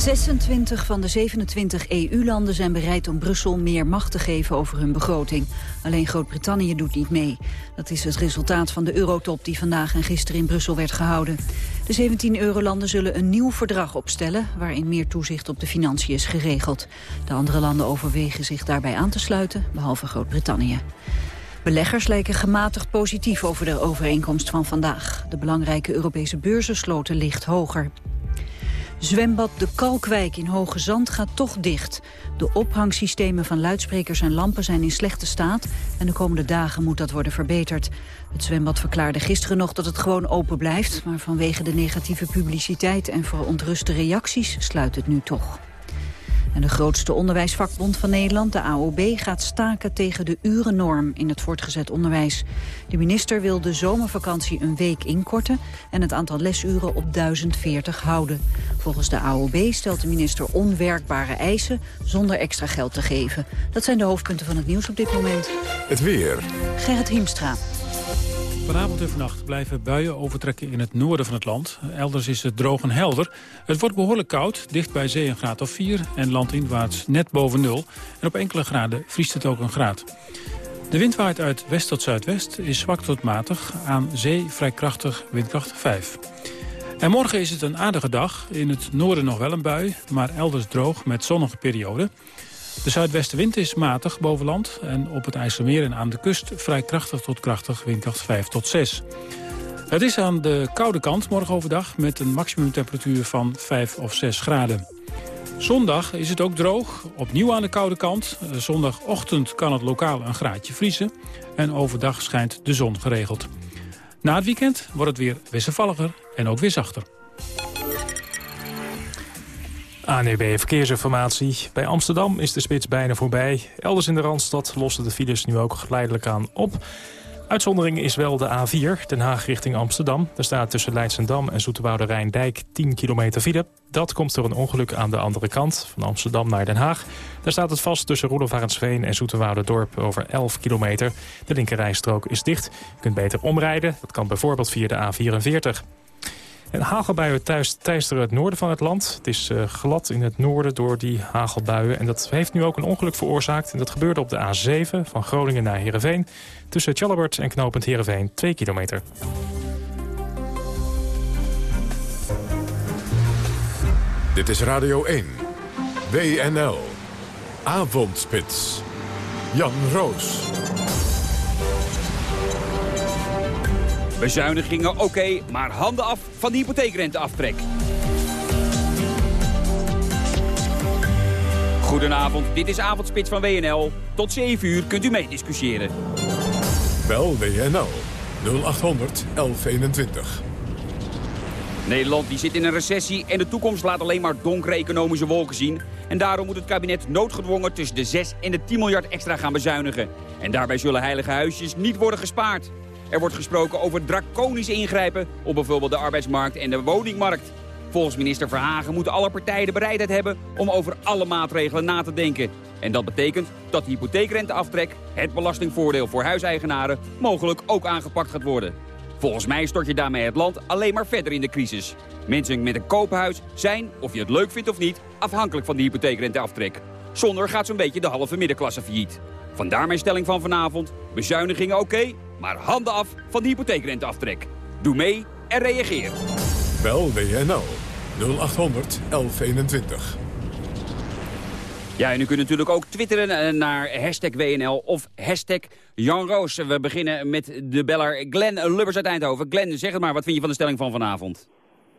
26 van de 27 EU-landen zijn bereid om Brussel meer macht te geven over hun begroting. Alleen Groot-Brittannië doet niet mee. Dat is het resultaat van de eurotop die vandaag en gisteren in Brussel werd gehouden. De 17 eurolanden zullen een nieuw verdrag opstellen... waarin meer toezicht op de financiën is geregeld. De andere landen overwegen zich daarbij aan te sluiten, behalve Groot-Brittannië. Beleggers lijken gematigd positief over de overeenkomst van vandaag. De belangrijke Europese beurzen sloten licht hoger. Zwembad De Kalkwijk in Hoge Zand gaat toch dicht. De ophangsystemen van luidsprekers en lampen zijn in slechte staat... en de komende dagen moet dat worden verbeterd. Het zwembad verklaarde gisteren nog dat het gewoon open blijft... maar vanwege de negatieve publiciteit en verontruste reacties sluit het nu toch. En de grootste onderwijsvakbond van Nederland, de AOB, gaat staken tegen de urennorm in het voortgezet onderwijs. De minister wil de zomervakantie een week inkorten en het aantal lesuren op 1040 houden. Volgens de AOB stelt de minister onwerkbare eisen zonder extra geld te geven. Dat zijn de hoofdpunten van het nieuws op dit moment. Het weer. Gerrit Hiemstra. Vanavond en vannacht blijven buien overtrekken in het noorden van het land. Elders is het droog en helder. Het wordt behoorlijk koud, dicht bij zee een graad of 4... en landinwaarts net boven nul. En op enkele graden vriest het ook een graad. De wind waait uit west tot zuidwest, is zwak tot matig. Aan zee vrij krachtig, windkracht 5. En morgen is het een aardige dag. In het noorden nog wel een bui, maar elders droog met zonnige perioden. De zuidwestenwind is matig boven land en op het IJsselmeer en aan de kust vrij krachtig tot krachtig windkracht 5 tot 6. Het is aan de koude kant morgen overdag met een maximumtemperatuur van 5 of 6 graden. Zondag is het ook droog, opnieuw aan de koude kant. Zondagochtend kan het lokaal een graadje vriezen en overdag schijnt de zon geregeld. Na het weekend wordt het weer wisselvalliger en ook weer zachter. ANEB Verkeersinformatie. Bij Amsterdam is de spits bijna voorbij. Elders in de Randstad lossen de files nu ook geleidelijk aan op. Uitzondering is wel de A4, Den Haag richting Amsterdam. Er staat tussen Leidsendam en Zoeterwoude Rijndijk 10 kilometer file. Dat komt door een ongeluk aan de andere kant, van Amsterdam naar Den Haag. Daar staat het vast tussen Roelofarensveen en Zoeterwoude Dorp over 11 kilometer. De linkerrijstrook is dicht. Je kunt beter omrijden. Dat kan bijvoorbeeld via de A44. En hagelbuien thuis teisteren het noorden van het land. Het is uh, glad in het noorden door die hagelbuien. En dat heeft nu ook een ongeluk veroorzaakt. En dat gebeurde op de A7 van Groningen naar Heerenveen. Tussen Tjallabert en knooppunt Heerenveen 2 kilometer. Dit is Radio 1. WNL. Avondspits. Jan Roos. Bezuinigingen oké, maar handen af van de hypotheekrenteaftrek. Goedenavond, dit is Avondspits van WNL. Tot 7 uur kunt u meediscussiëren. Bel WNL 0800 1121. Nederland die zit in een recessie en de toekomst laat alleen maar donkere economische wolken zien. En daarom moet het kabinet noodgedwongen tussen de 6 en de 10 miljard extra gaan bezuinigen. En daarbij zullen heilige huisjes niet worden gespaard. Er wordt gesproken over draconisch ingrijpen op bijvoorbeeld de arbeidsmarkt en de woningmarkt. Volgens minister Verhagen moeten alle partijen de bereidheid hebben om over alle maatregelen na te denken. En dat betekent dat de hypotheekrenteaftrek, het belastingvoordeel voor huiseigenaren, mogelijk ook aangepakt gaat worden. Volgens mij stort je daarmee het land alleen maar verder in de crisis. Mensen met een koophuis zijn, of je het leuk vindt of niet, afhankelijk van de hypotheekrenteaftrek. Zonder gaat zo'n beetje de halve middenklasse failliet. Vandaar mijn stelling van vanavond. Bezuinigingen oké, maar handen af van de hypotheekrenteaftrek. Doe mee en reageer. Bel WNL 0800 1121. Ja, en u kunt natuurlijk ook twitteren eh, naar hashtag WNL of hashtag Jan Roos. We beginnen met de beller Glenn Lubbers uit Eindhoven. Glenn, zeg het maar, wat vind je van de stelling van vanavond?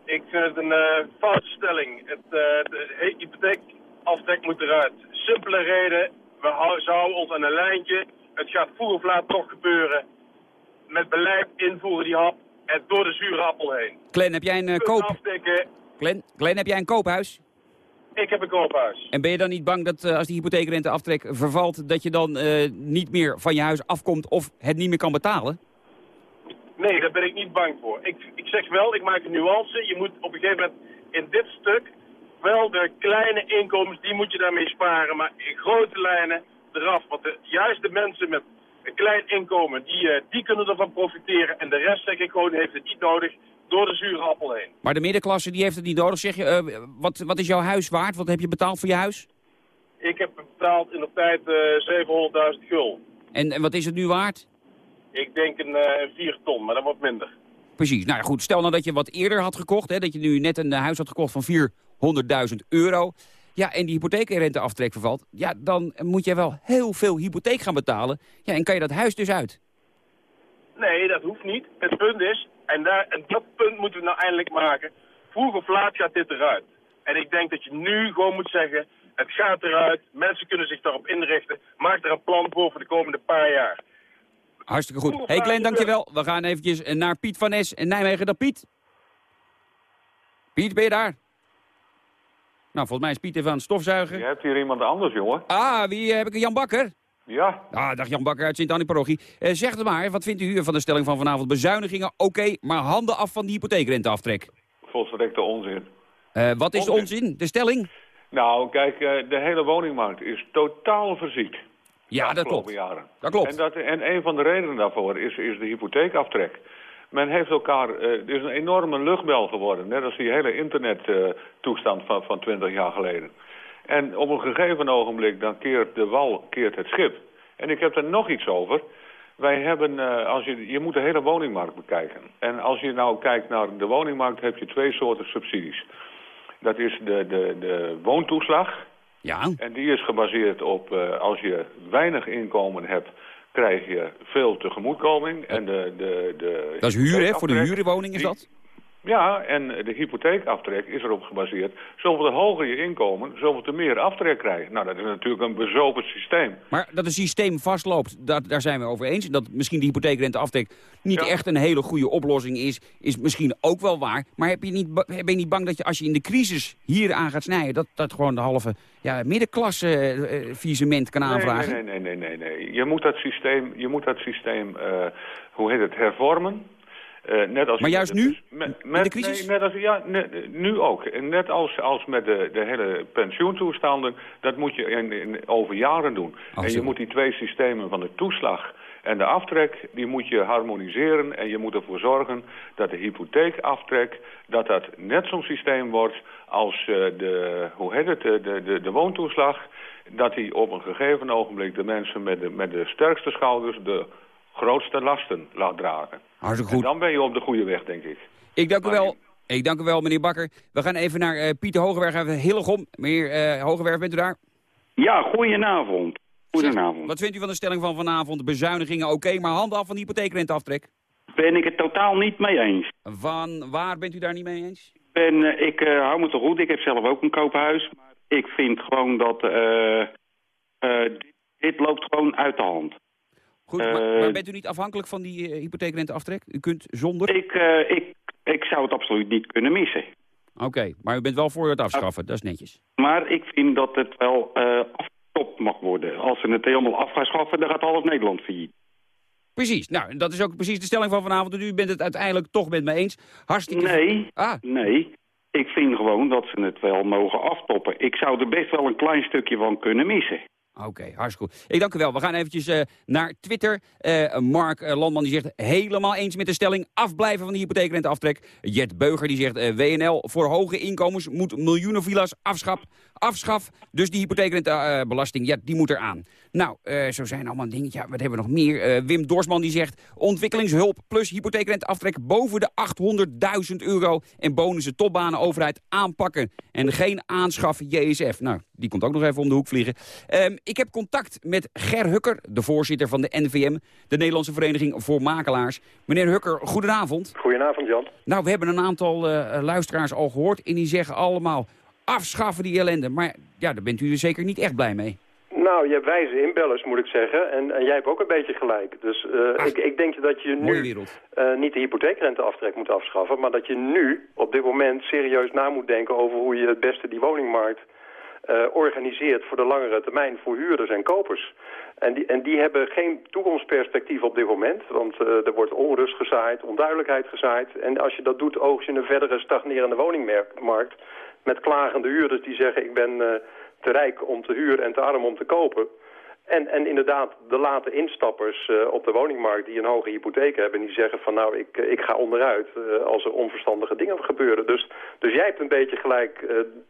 Ik vind het een uh, foute stelling. Het, uh, de hypotheekaftrek moet eruit. Simpele reden, we zouden ons aan een lijntje. Het gaat vroeg of laat toch gebeuren. Met beleid invoeren die hap en door de zure appel heen. Glenn, heb jij een uh, koop... Heb jij een koophuis? Ik heb een koophuis. En ben je dan niet bang dat uh, als die hypotheekrenteaftrek vervalt... dat je dan uh, niet meer van je huis afkomt of het niet meer kan betalen? Nee, daar ben ik niet bang voor. Ik, ik zeg wel, ik maak een nuance. Je moet op een gegeven moment in dit stuk wel de kleine inkomens, die moet je daarmee sparen. Maar in grote lijnen eraf. Want de, juist de mensen met een klein inkomen, die, uh, die kunnen ervan profiteren. En de rest, zeg ik gewoon, heeft het niet nodig door de zure appel heen. Maar de middenklasse die heeft het niet nodig. Zeg je, uh, wat, wat is jouw huis waard? Wat heb je betaald voor je huis? Ik heb betaald in de tijd uh, 700.000 gul. En, en wat is het nu waard? Ik denk een, uh, 4 ton, maar dat wordt minder. Precies. Nou ja, goed, stel nou dat je wat eerder had gekocht. Hè, dat je nu net een huis had gekocht van 400.000 euro. Ja, en die hypotheekrenteaftrek vervalt. Ja, dan moet je wel heel veel hypotheek gaan betalen. Ja, en kan je dat huis dus uit? Nee, dat hoeft niet. Het punt is, en, daar, en dat punt moeten we nou eindelijk maken. Vroeg of laat gaat dit eruit. En ik denk dat je nu gewoon moet zeggen, het gaat eruit. Mensen kunnen zich daarop inrichten. Maak er een plan voor voor de komende paar jaar. Hartstikke goed. Hey Glenn, dankjewel. We gaan eventjes naar Piet van Nes in Nijmegen. Dat Piet. Piet, ben je daar? Nou, volgens mij is Piet even aan het stofzuigen. Je hebt hier iemand anders, jongen. Ah, wie heb ik? Jan Bakker? Ja. Ah, dag Jan Bakker uit Sint-Annie-parochie. Uh, zeg het maar, wat vindt u van de stelling van vanavond? Bezuinigingen, oké, maar handen af van die hypotheekrenteaftrek. Volstrekte onzin. Uh, wat is onzin. onzin? De stelling? Nou, kijk, uh, de hele woningmarkt is totaal verziekt. Ja, dat klopt. Jaren. Dat klopt. En, dat, en een van de redenen daarvoor is, is de hypotheekaftrek. Men heeft elkaar, uh, het is een enorme luchtbel geworden, net als die hele internettoestand uh, van, van 20 jaar geleden. En op een gegeven ogenblik, dan keert de wal, keert het schip. En ik heb er nog iets over. Wij hebben, uh, als je, je moet de hele woningmarkt bekijken. En als je nou kijkt naar de woningmarkt, heb je twee soorten subsidies. Dat is de, de, de woontoeslag. Ja. En die is gebaseerd op, uh, als je weinig inkomen hebt, krijg je veel tegemoetkoming. En de, de, de dat is huur, hè? Voor de huurwoning is dat? Ja, en de hypotheekaftrek is erop gebaseerd. Zoveel te hoger je inkomen, zoveel te meer aftrek krijgen. Nou, dat is natuurlijk een bezopen systeem. Maar dat het systeem vastloopt, dat, daar zijn we over eens. Dat misschien de hypotheekrenteaftrek niet ja. echt een hele goede oplossing is, is misschien ook wel waar. Maar heb je niet, ben je niet bang dat je als je in de crisis hier aan gaat snijden... dat, dat gewoon de halve ja, middenklasse uh, visement kan aanvragen? Nee, nee, nee, nee, nee, nee. Je moet dat systeem, je moet dat systeem uh, hoe heet het, hervormen... Uh, net als maar juist nu? Met, met, de crisis? Nee, net als, ja, net, nu ook. En net als, als met de, de hele pensioentoestanden, dat moet je in, in, over jaren doen. Oh, en je moet die twee systemen van de toeslag en de aftrek, die moet je harmoniseren. En je moet ervoor zorgen dat de hypotheekaftrek, dat dat net zo'n systeem wordt als uh, de, hoe heet het, de, de, de woontoeslag. Dat die op een gegeven ogenblik de mensen met de, met de sterkste schouders de grootste lasten laat dragen. Hartstikke goed. En dan ben je op de goede weg, denk ik. Ik dank u wel. Ik dank u wel, meneer Bakker. We gaan even naar uh, Pieter Hogewerf uit Hillegom. Meneer uh, Hogewerf, bent u daar? Ja, goedenavond. Goedenavond. Wat vindt u van de stelling van vanavond? Bezuinigingen oké, okay, maar handen af van de hypotheekrenteaftrek? Ben ik het totaal niet mee eens. Van waar bent u daar niet mee eens? Ben, uh, ik hou me toch goed. Ik heb zelf ook een koophuis. Maar ik vind gewoon dat dit, dit loopt gewoon uit de hand. Goed, maar, maar, bent u niet afhankelijk van die uh, hypotheekrenteaftrek? U kunt zonder? Ik, uh, ik, ik zou het absoluut niet kunnen missen. Oké, okay, maar u bent wel voor het afschaffen, uh, dat is netjes. Maar ik vind dat het wel afgestopt mag worden. Als ze het helemaal af gaan schaffen, dan gaat half Nederland failliet. Precies, nou, dat is ook precies de stelling van vanavond. U bent het uiteindelijk toch met me eens. Hartstikke... Nee, ah. nee. Ik vind gewoon dat ze het wel mogen aftoppen. Ik zou er best wel een klein stukje van kunnen missen. Oké, hartstikke goed. Ik dank u wel. We gaan eventjes uh, naar Twitter. Uh, Mark uh, Landman die zegt helemaal eens met de stelling... afblijven van de hypotheekrenteaftrek. Jet Beuger die zegt WNL voor hoge inkomens... moet miljoenen villa's afschap, afschaf. Dus die hypotheekrentebelasting, ja, die moet eraan. Nou, zo zijn allemaal dingen. Ja, wat hebben we nog meer? Wim Dorsman die zegt... ontwikkelingshulp plus hypotheekrenteaftrek boven de 800.000 euro... en bonussen topbanen overheid aanpakken. En geen aanschaf JSF. Nou, die komt ook nog even om de hoek vliegen. Um, ik heb contact met Ger Hukker, de voorzitter van de NVM... de Nederlandse Vereniging voor Makelaars. Meneer Hukker, goedenavond. Goedenavond, Jan. Nou, we hebben een aantal uh, luisteraars al gehoord... en die zeggen allemaal, afschaffen die ellende. Maar ja, daar bent u er zeker niet echt blij mee. Nou, je hebt wijze inbellers, moet ik zeggen. En, en jij hebt ook een beetje gelijk. Dus uh, ik, ik, denk dat je nu uh, niet de hypotheekrenteaftrek moet afschaffen... maar dat je nu op dit moment serieus na moet denken... over hoe je het beste die woningmarkt uh, organiseert voor de langere termijn voor huurders en kopers. En die, en die hebben geen toekomstperspectief op dit moment, want uh, er wordt onrust gezaaid, onduidelijkheid gezaaid. En als je dat doet, oog je een verdere stagnerende woningmarkt met klagende huurders die zeggen ik ben uh, te rijk om te huren en te arm om te kopen. En, en inderdaad, de late instappers uh, op de woningmarkt die een hoge hypotheek hebben... die zeggen van nou, ik, ik ga onderuit als er onverstandige dingen gebeuren. Dus, dus jij hebt een beetje gelijk.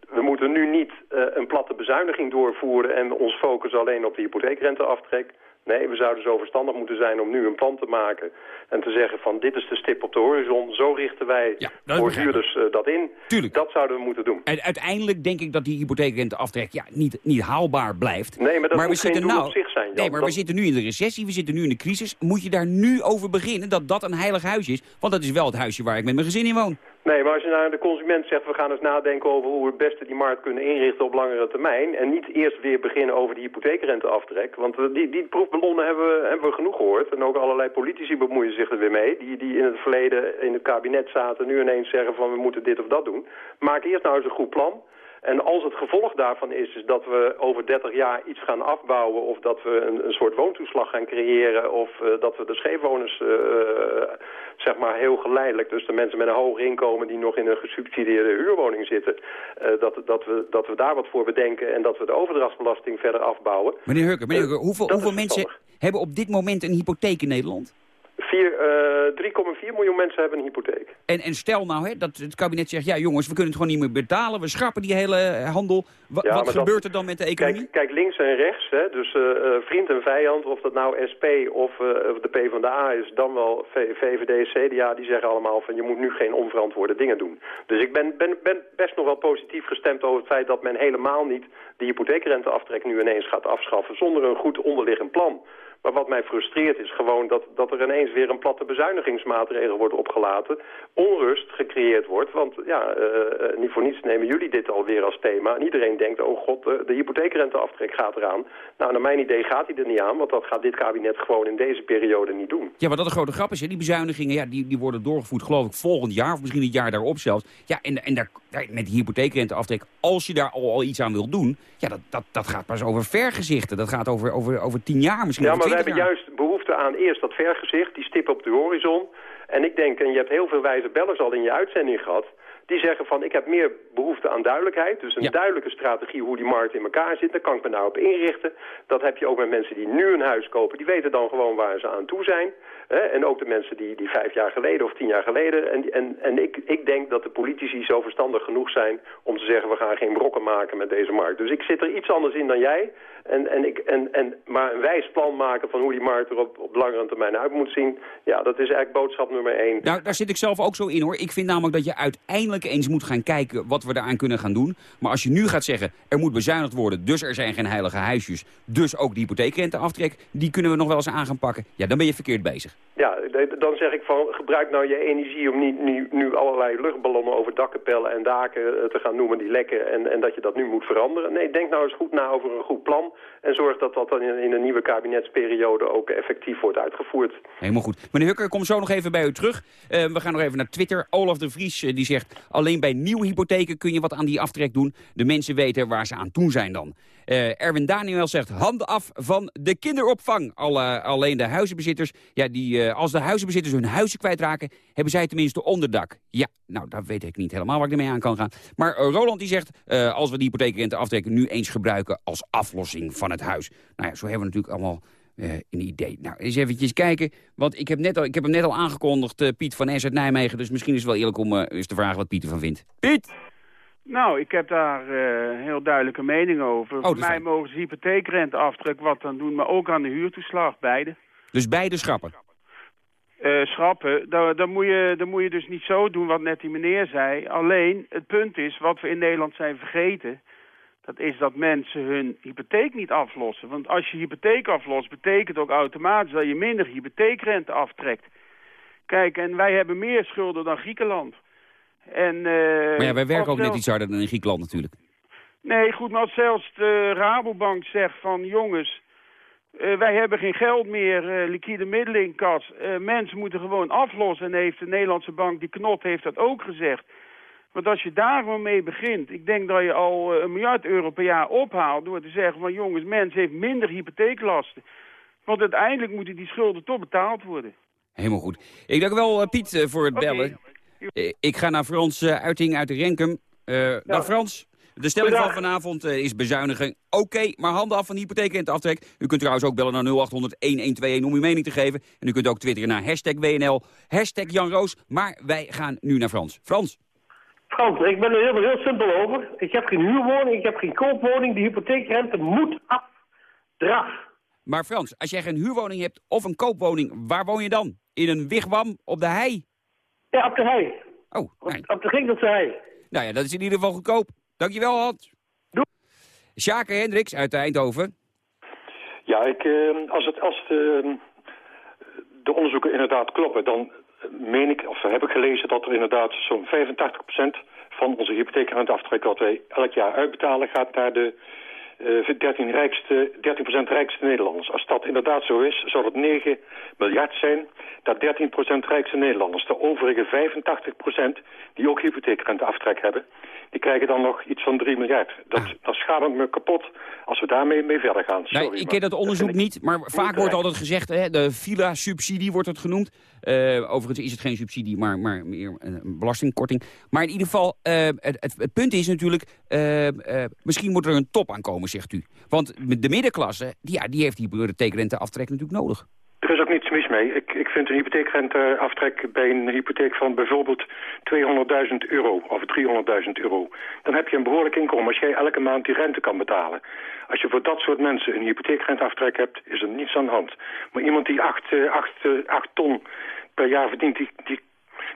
We moeten nu niet een platte bezuiniging doorvoeren... en ons focussen alleen op de hypotheekrenteaftrek. Nee, we zouden zo verstandig moeten zijn om nu een plan te maken... en te zeggen van dit is de stip op de horizon, zo richten wij ja, voor huurders uh, dat in. Tuurlijk. Dat zouden we moeten doen. En uiteindelijk denk ik dat die hypotheekrenteaftrek ja, niet, niet haalbaar blijft. Nee, maar dat maar moet we geen nou, op zich zijn. Jan. Nee, maar we zitten nu in de recessie, we zitten nu in de crisis. Moet je daar nu over beginnen dat dat een heilig huis is? Want dat is wel het huisje waar ik met mijn gezin in woon. Nee, maar als je naar de consument zegt, we gaan eens nadenken over hoe we het beste die markt kunnen inrichten op langere termijn. En niet eerst weer beginnen over die hypotheekrenteaftrek. Want die, die proefballonnen hebben we, hebben genoeg gehoord. En ook allerlei politici bemoeien zich er weer mee. Die, die in het verleden in het kabinet zaten, nu ineens zeggen van we moeten dit of dat doen. Maak eerst nou eens een goed plan. En als het gevolg daarvan is, is dat we over 30 jaar iets gaan afbouwen... of dat we een, een soort woontoeslag gaan creëren... of uh, dat we de scheefwoners, uh, zeg maar heel geleidelijk... dus de mensen met een hoog inkomen die nog in een gesubsidieerde huurwoning zitten... Uh, dat, dat, we, dat we daar wat voor bedenken en dat we de overdrachtsbelasting verder afbouwen. Meneer Hurker, meneer Hurker hoeveel, hoeveel mensen hebben op dit moment een hypotheek in Nederland? 3,4 miljoen mensen hebben een hypotheek. En, en stel nou hè, dat het kabinet zegt, ja jongens, we kunnen het gewoon niet meer betalen. We schrappen die hele handel. wat gebeurt er dan met de economie? Kijk, kijk links en rechts, hè, dus uh, vriend en vijand, of dat nou SP of uh, de PvdA is, dan wel VVD, CDA, die zeggen allemaal van je moet nu geen onverantwoorde dingen doen. Dus ik ben, ben, ben best nog wel positief gestemd over het feit dat men helemaal niet de hypotheekrenteaftrek nu ineens gaat afschaffen zonder een goed onderliggend plan. Maar wat mij frustreert is gewoon dat, dat er ineens weer een platte bezuinigingsmaatregel wordt opgelaten. Onrust gecreëerd wordt, want ja, uh, niet voor niets nemen jullie dit alweer als thema. En iedereen denkt, oh god, de, de hypotheekrenteaftrek gaat eraan. Nou, naar mijn idee gaat hij er niet aan, want dat gaat dit kabinet gewoon in deze periode niet doen. Ja, maar dat een grote grap is, hè? die bezuinigingen ja, die, die worden doorgevoerd geloof ik volgend jaar of misschien het jaar daarop zelfs. Ja, en, en daar, met die hypotheekrenteaftrek, als je daar al, al iets aan wil doen, ja, dat, dat, dat gaat pas over vergezichten. Dat gaat over, over, over tien jaar misschien. Ja, maar we hebben juist behoefte aan eerst dat vergezicht, die stip op de horizon. En ik denk, en je hebt heel veel wijze bellers al in je uitzending gehad... die zeggen van, ik heb meer behoefte aan duidelijkheid. Dus een duidelijke strategie hoe die markt in elkaar zit. Daar kan ik me nou op inrichten. Dat heb je ook met mensen die nu een huis kopen. Die weten dan gewoon waar ze aan toe zijn. En ook de mensen die, die vijf jaar geleden of tien jaar geleden. En, en, en ik, ik denk dat de politici zo verstandig genoeg zijn om te zeggen... we gaan geen brokken maken met deze markt. Dus ik zit er iets anders in dan jij. En, en ik, en, en, maar een wijs plan maken van hoe die markt er op, op langere termijn uit moet zien... ja, dat is eigenlijk boodschap nummer één. Nou, daar zit ik zelf ook zo in hoor. Ik vind namelijk dat je uiteindelijk eens moet gaan kijken wat we daaraan kunnen gaan doen. Maar als je nu gaat zeggen, er moet bezuinigd worden... dus er zijn geen heilige huisjes, dus ook die hypotheekrenteaftrek... die kunnen we nog wel eens aan gaan pakken. Ja, dan ben je verkeerd bezig. Ja, dan zeg ik van gebruik nou je energie om niet nu, nu allerlei luchtballonnen over dakkapellen en daken eh, te gaan noemen die lekken en, en dat je dat nu moet veranderen. Nee, denk nou eens goed na over een goed plan en zorg dat dat dan in, een nieuwe kabinetsperiode ook effectief wordt uitgevoerd. Helemaal goed. Meneer Hukker, kom zo nog even bij u terug. Uh, we gaan nog even naar Twitter. Olaf de Vries uh, die zegt Alleen bij nieuwe hypotheken kun je wat aan die aftrek doen. De mensen weten waar ze aan toe zijn dan. Uh, Erwin Daniel zegt handen af van de kinderopvang. Alle, alleen de huizenbezitters, ja, die, uh, als de huizenbezitters hun huizen kwijtraken... hebben zij tenminste onderdak. Ja, nou, dat weet ik niet helemaal waar ik ermee aan kan gaan. Maar Roland die zegt, als we die hypotheekrente aftrekken... nu eens gebruiken als aflossing van het huis. Nou ja, zo hebben we natuurlijk allemaal een idee. Nou, eens eventjes kijken. Want ik heb, net al, ik heb hem net al aangekondigd, Piet van S uit Nijmegen. Dus misschien is het wel eerlijk om eens te vragen wat Piet ervan vindt. Piet! Nou, ik heb daar uh, heel duidelijke mening over. Oh, Voor mij mogen ze hypotheekrenteaftrek wat dan doen, maar ook aan de huurtoeslag, beide. Dus beide schrappen? Uh, schrappen, dan, dan, moet je, dan moet je dus niet zo doen wat net die meneer zei. Alleen, het punt is, wat we in Nederland zijn vergeten... dat is dat mensen hun hypotheek niet aflossen. Want als je hypotheek aflost, betekent ook automatisch dat je minder hypotheekrente aftrekt. Kijk, en wij hebben meer schulden dan Griekenland. En, uh, maar ja, wij werken ook net iets harder dan in Griekenland natuurlijk. Nee, goed, maar als zelfs de Rabobank zegt van jongens, uh, wij hebben geen geld meer, uh, liquide middelen in kas. mensen moeten gewoon aflossen en heeft de Nederlandse bank, die knot heeft dat ook gezegd. Want als je daar gewoon mee begint, ik denk dat je al een miljard euro per jaar ophaalt door te zeggen van jongens, mensen heeft minder hypotheeklasten. Want uiteindelijk moeten die schulden toch betaald worden. Helemaal goed. Ik dank wel Piet voor het bellen. Okay. Ik ga naar Frans uh, Uiting uit Renkum. Nou, Frans, de stelling van vanavond uh, is bezuinigen. Oké, okay, maar handen af van de hypotheekrenteaftrek. U kunt trouwens ook bellen naar 0800-1121 om uw mening te geven. En u kunt ook twitteren naar hashtag WNL, hashtag Jan Roos. Maar wij gaan nu naar Frans. Frans. Frans, ik ben er heel, heel simpel over. Ik heb geen huurwoning, ik heb geen koopwoning. De hypotheekrente moet af. Draf. Maar Frans, als jij geen huurwoning hebt of een koopwoning, waar woon je dan? In een wigwam op de hei? Ja, op de hei. Oh, op, op de Ginkelse hei. Nou ja, dat is in ieder geval goedkoop. Dankjewel, Hans. Doei. Sjake Hendricks uit Eindhoven. Ja, ik, uh, als, het, als de, de onderzoeken inderdaad kloppen, dan meen ik, of heb ik gelezen dat er inderdaad zo'n 85% van onze hypotheekrenteaftrek wat wij elk jaar uitbetalen gaat naar de uh, 13, rijkste, 13% rijkste Nederlanders. Als dat inderdaad zo is, zou het 9 miljard zijn. Dat 13% rijkste Nederlanders, de overige 85% die ook hypotheekrenteaftrek hebben, die krijgen dan nog iets van 3 miljard. Dat, ah. dat me kapot als we daarmee mee verder gaan. Sorry, nee, ik ken dat onderzoek dat niet, maar vaak wordt altijd gezegd, hè, de villa-subsidie wordt het genoemd. Uh, overigens is het geen subsidie, maar, maar meer een belastingkorting. Maar in ieder geval, uh, het, het, het, punt is natuurlijk, uh, misschien moet er een top aankomen, zegt u. Want de middenklasse, die, ja, die heeft die hypotheekrenteaftrek natuurlijk nodig. Er is ook niets mis mee. Ik, ik vind een hypotheekrenteaftrek bij een hypotheek van bijvoorbeeld 200.000 euro of 300.000 euro. Dan heb je een behoorlijk inkomen als jij elke maand die rente kan betalen. Als je voor dat soort mensen een hypotheekrenteaftrek hebt, is er niets aan de hand. Maar iemand die 8, 8, 8 ton per jaar verdient, die, die,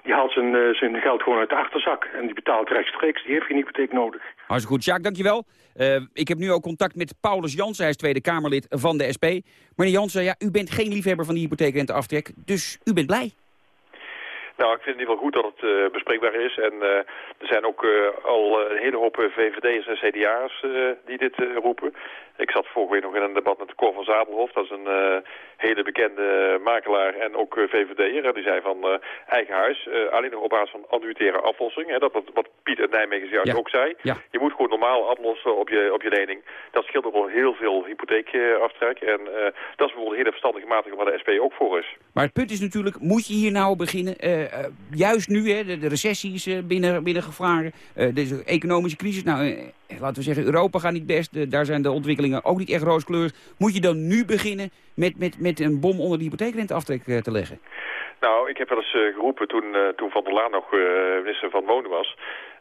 die haalt zijn, uh, zijn geld gewoon uit de achterzak. En die betaalt rechtstreeks, die heeft geen hypotheek nodig. Hartstikke goed, Sjaak, dankjewel. Uh, ik heb nu ook contact met Paulus Jansen, hij is Tweede Kamerlid van de SP. Meneer Jansen, ja, u bent geen liefhebber van die hypotheekrenteaftrek, dus u bent blij. Nou, ik vind het in ieder geval goed dat het uh, bespreekbaar is. En uh, er zijn ook al een hele hoop VVD'ers en CDA's die dit roepen. Ik zat vorige week nog in een debat met Cor van Zadelhof. Dat is een hele bekende makelaar en ook VVD'er. Die zei van eigen huis, alleen nog op basis van annuitaire aflossing. Hè, dat wat, wat Piet uit Nijmegen juist ook zei. Ja. Je moet gewoon normaal aflossen op je, op je lening. Dat scheelt ook wel heel veel hypotheekaftrek. En dat is bijvoorbeeld een hele verstandige maatregel waar de SP ook voor is. Maar het punt is natuurlijk, moet je hier nou beginnen... Juist nu, hè, de, de, recessie is uh, binnen, binnengevaren. Uh, deze economische crisis. Nou, laten we zeggen, Europa gaat niet best. daar zijn de ontwikkelingen ook niet echt rooskleurig. Moet je dan nu beginnen met, met, met een bom onder de hypotheekrenteaftrek te leggen? Nou, ik heb wel eens geroepen toen, toen Van der Laan nog minister van Wonen was...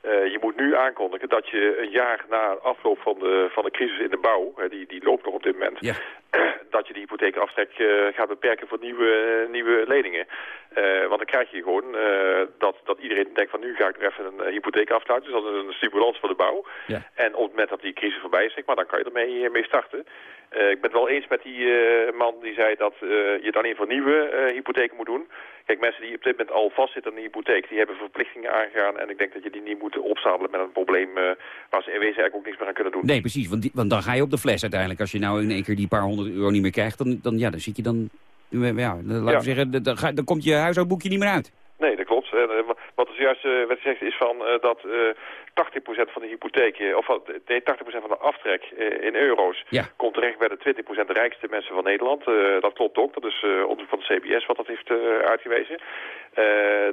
Uh, je moet nu aankondigen dat je een jaar na afloop van de, van de crisis in de bouw, hè, die, die loopt nog op dit moment, ja. dat je die hypotheekaftrek uh, gaat beperken voor nieuwe, nieuwe leningen. Uh, want dan krijg je gewoon dat, dat iedereen denkt van nu ga ik er even een hypotheek afsluiten. Dus dat is een stimulans voor de bouw. Ja. En op het moment dat die crisis voorbij is, zeg maar, dan kan je ermee mee starten. ik ben het wel eens met die man die zei dat je het alleen voor nieuwe hypotheken moet doen. Kijk, mensen die op dit moment al vastzitten aan een hypotheek, die hebben verplichtingen aangegaan. En ik denk dat je die niet moet opstapelen met een probleem uh, waar ze in wezen eigenlijk ook niks meer aan kunnen doen. Nee, precies, want, die, want dan ga je op de fles uiteindelijk. Als je nou in één keer die paar honderd euro niet meer krijgt, dan, dan, ja, dan zit je dan... Ja, laten we zeggen, dan, dan, dan komt je huishoudboekje niet meer uit. Nee, dat klopt. En, uh, wat er juist uh, werd gezegd is van uh, dat 80% van de hypotheek, of nee, 80% van de aftrek in euro's ja. komt terecht bij de 20% rijkste mensen van Nederland. dat klopt ook. Dat is onderzoek van de CBS wat dat heeft uitgewezen.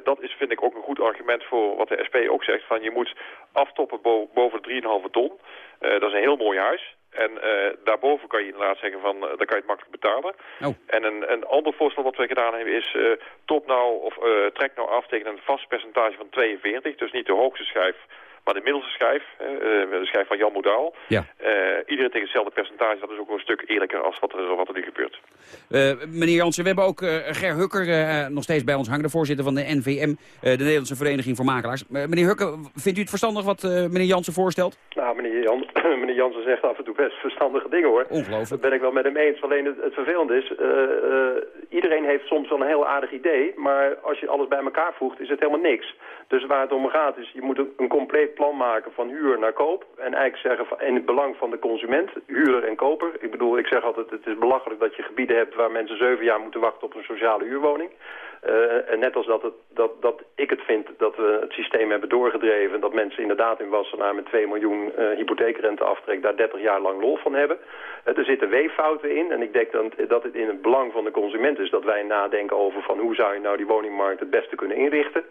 dat is vind ik ook een goed argument voor wat de SP ook zegt van je moet aftoppen bo boven de 3,5 ton. dat is een heel mooi huis. En uh, daarboven kan je inderdaad zeggen van, uh, dan kan je het makkelijk betalen. Oh. En een, een ander voorstel wat we gedaan hebben is, uh, top nou of trek nou af tegen een vast percentage van 42. Dus niet de hoogste schijf, maar de middelste schijf, de schijf van Jan Modaal. Ja. iedereen tegen hetzelfde percentage, dat is ook een stuk eerlijker als wat er, wat er nu gebeurt. meneer Jansen, we hebben ook Ger Hukker nog steeds bij ons hangen, de voorzitter van de NVM, de Nederlandse Vereniging voor Makelaars. meneer Hukker, vindt u het verstandig wat meneer Jansen voorstelt? Nou, meneer, Jan, meneer Jansen zegt af en toe best verstandige dingen hoor. Ongelooflijk. Dat ben ik wel met hem eens. Alleen het, het vervelende is, uh, uh, iedereen heeft soms wel een heel aardig idee, maar als je alles bij elkaar voegt is het helemaal niks. Dus waar het om gaat is, je moet een, een compleet plan maken van huur naar koop. En eigenlijk zeggen van, in het belang van de consument, huurder en koper. Ik bedoel, ik zeg altijd, het is belachelijk dat je gebieden hebt waar mensen zeven jaar moeten wachten op een sociale huurwoning. Uh, en net als dat, het, dat, dat ik het vind dat we het systeem hebben doorgedreven... dat mensen inderdaad in Wassenaar met 2 miljoen uh, hypotheekrenteaftrek... daar 30 jaar lang lol van hebben. Uh, er zitten weeffouten in en ik denk dat het in het belang van de consument is... dat wij nadenken over van hoe zou je nou die woningmarkt het beste kunnen inrichten...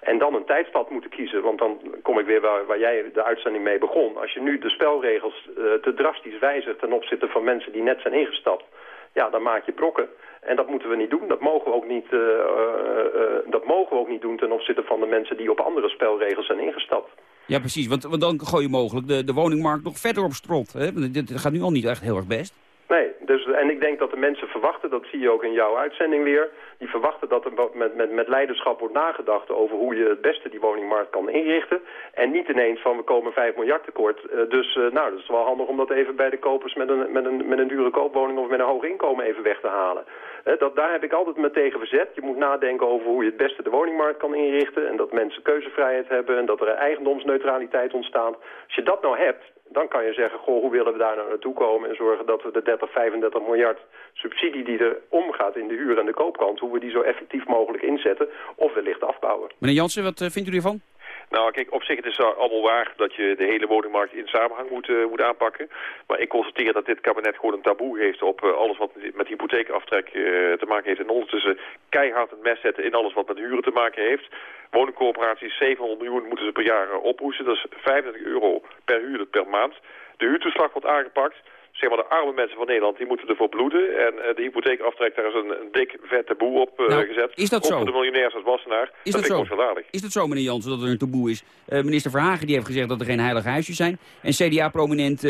En dan een tijdstad moeten kiezen, want dan kom ik weer waar, waar jij de uitzending mee begon. Als je nu de spelregels te drastisch wijzigt ten opzichte van mensen die net zijn ingestapt... ja, dan maak je brokken. En dat moeten we niet doen. Dat mogen we ook niet, uh, uh, dat mogen we ook niet doen ten opzichte van de mensen die op andere spelregels zijn ingestapt. Ja, precies. Want, want dan gooi je mogelijk de, de woningmarkt nog verder op strot. Hè? Dit gaat nu al niet echt heel erg best. Nee, dus, en ik denk dat de mensen verwachten, dat zie je ook in jouw uitzending weer... die verwachten dat er met, met, met leiderschap wordt nagedacht over hoe je het beste die woningmarkt kan inrichten. En niet ineens van we komen 5 miljard tekort. Uh, dus uh, nou, dat is wel handig om dat even bij de kopers met een, met, een, met een dure koopwoning of met een hoog inkomen even weg te halen. Uh, dat, daar heb ik altijd me tegen verzet. Je moet nadenken over hoe je het beste de woningmarkt kan inrichten... en dat mensen keuzevrijheid hebben en dat er eigendomsneutraliteit ontstaat. Als je dat nou hebt, dan kan je zeggen, goh, hoe willen we daar nou naartoe komen... en zorgen dat we de 30, 35 miljard subsidie die er omgaat in de huur- en de koopkant... hoe we die zo effectief mogelijk inzetten of wellicht afbouwen. Meneer Jansen, wat uh, vindt u ervan? Nou, kijk, op zich het is allemaal waar dat je de hele woningmarkt in samenhang moet, uh, moet aanpakken. Maar ik constateer dat dit kabinet gewoon een taboe heeft op uh, alles wat met hypotheekaftrek uh, te maken heeft. En ondertussen keihard het mes zetten in alles wat met huren te maken heeft. Woningcorporaties, 700 miljoen moeten ze per jaar ophoesten. Dat is 35 euro per huurder per maand. De huurtoeslag wordt aangepakt zeg maar, de arme mensen van Nederland, die moeten ervoor bloeden. En uh, de hypotheekaftrek, daar is een, een dik, vet taboe op uh, nou, gezet. Is dat zo? voor de miljonairs als Wassenaar. Is dat, dat, vind zo? Is dat zo, meneer Jansen, dat er een taboe is? Uh, minister Verhagen die heeft gezegd dat er geen heilige huisjes zijn. En CDA-prominent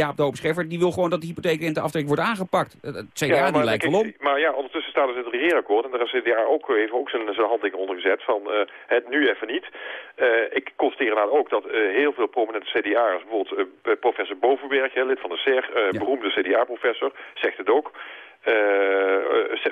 Jaap de Hoop Scheffer, die wil gewoon dat de hypotheekrenteaftrek wordt aangepakt. Het CDA ja, die lijkt wel om. Maar ja, ondertussen staat dus het regeerakkoord. En daar heeft CDA ook, heeft ook zijn, zijn handtekening onder gezet van het nu even niet. ik constateer inderdaad ook dat heel veel prominente CDA'ers, bijvoorbeeld professor Bovenberg, lid van de SER, ja. beroemde CDA-professor, zegt het ook. Uh,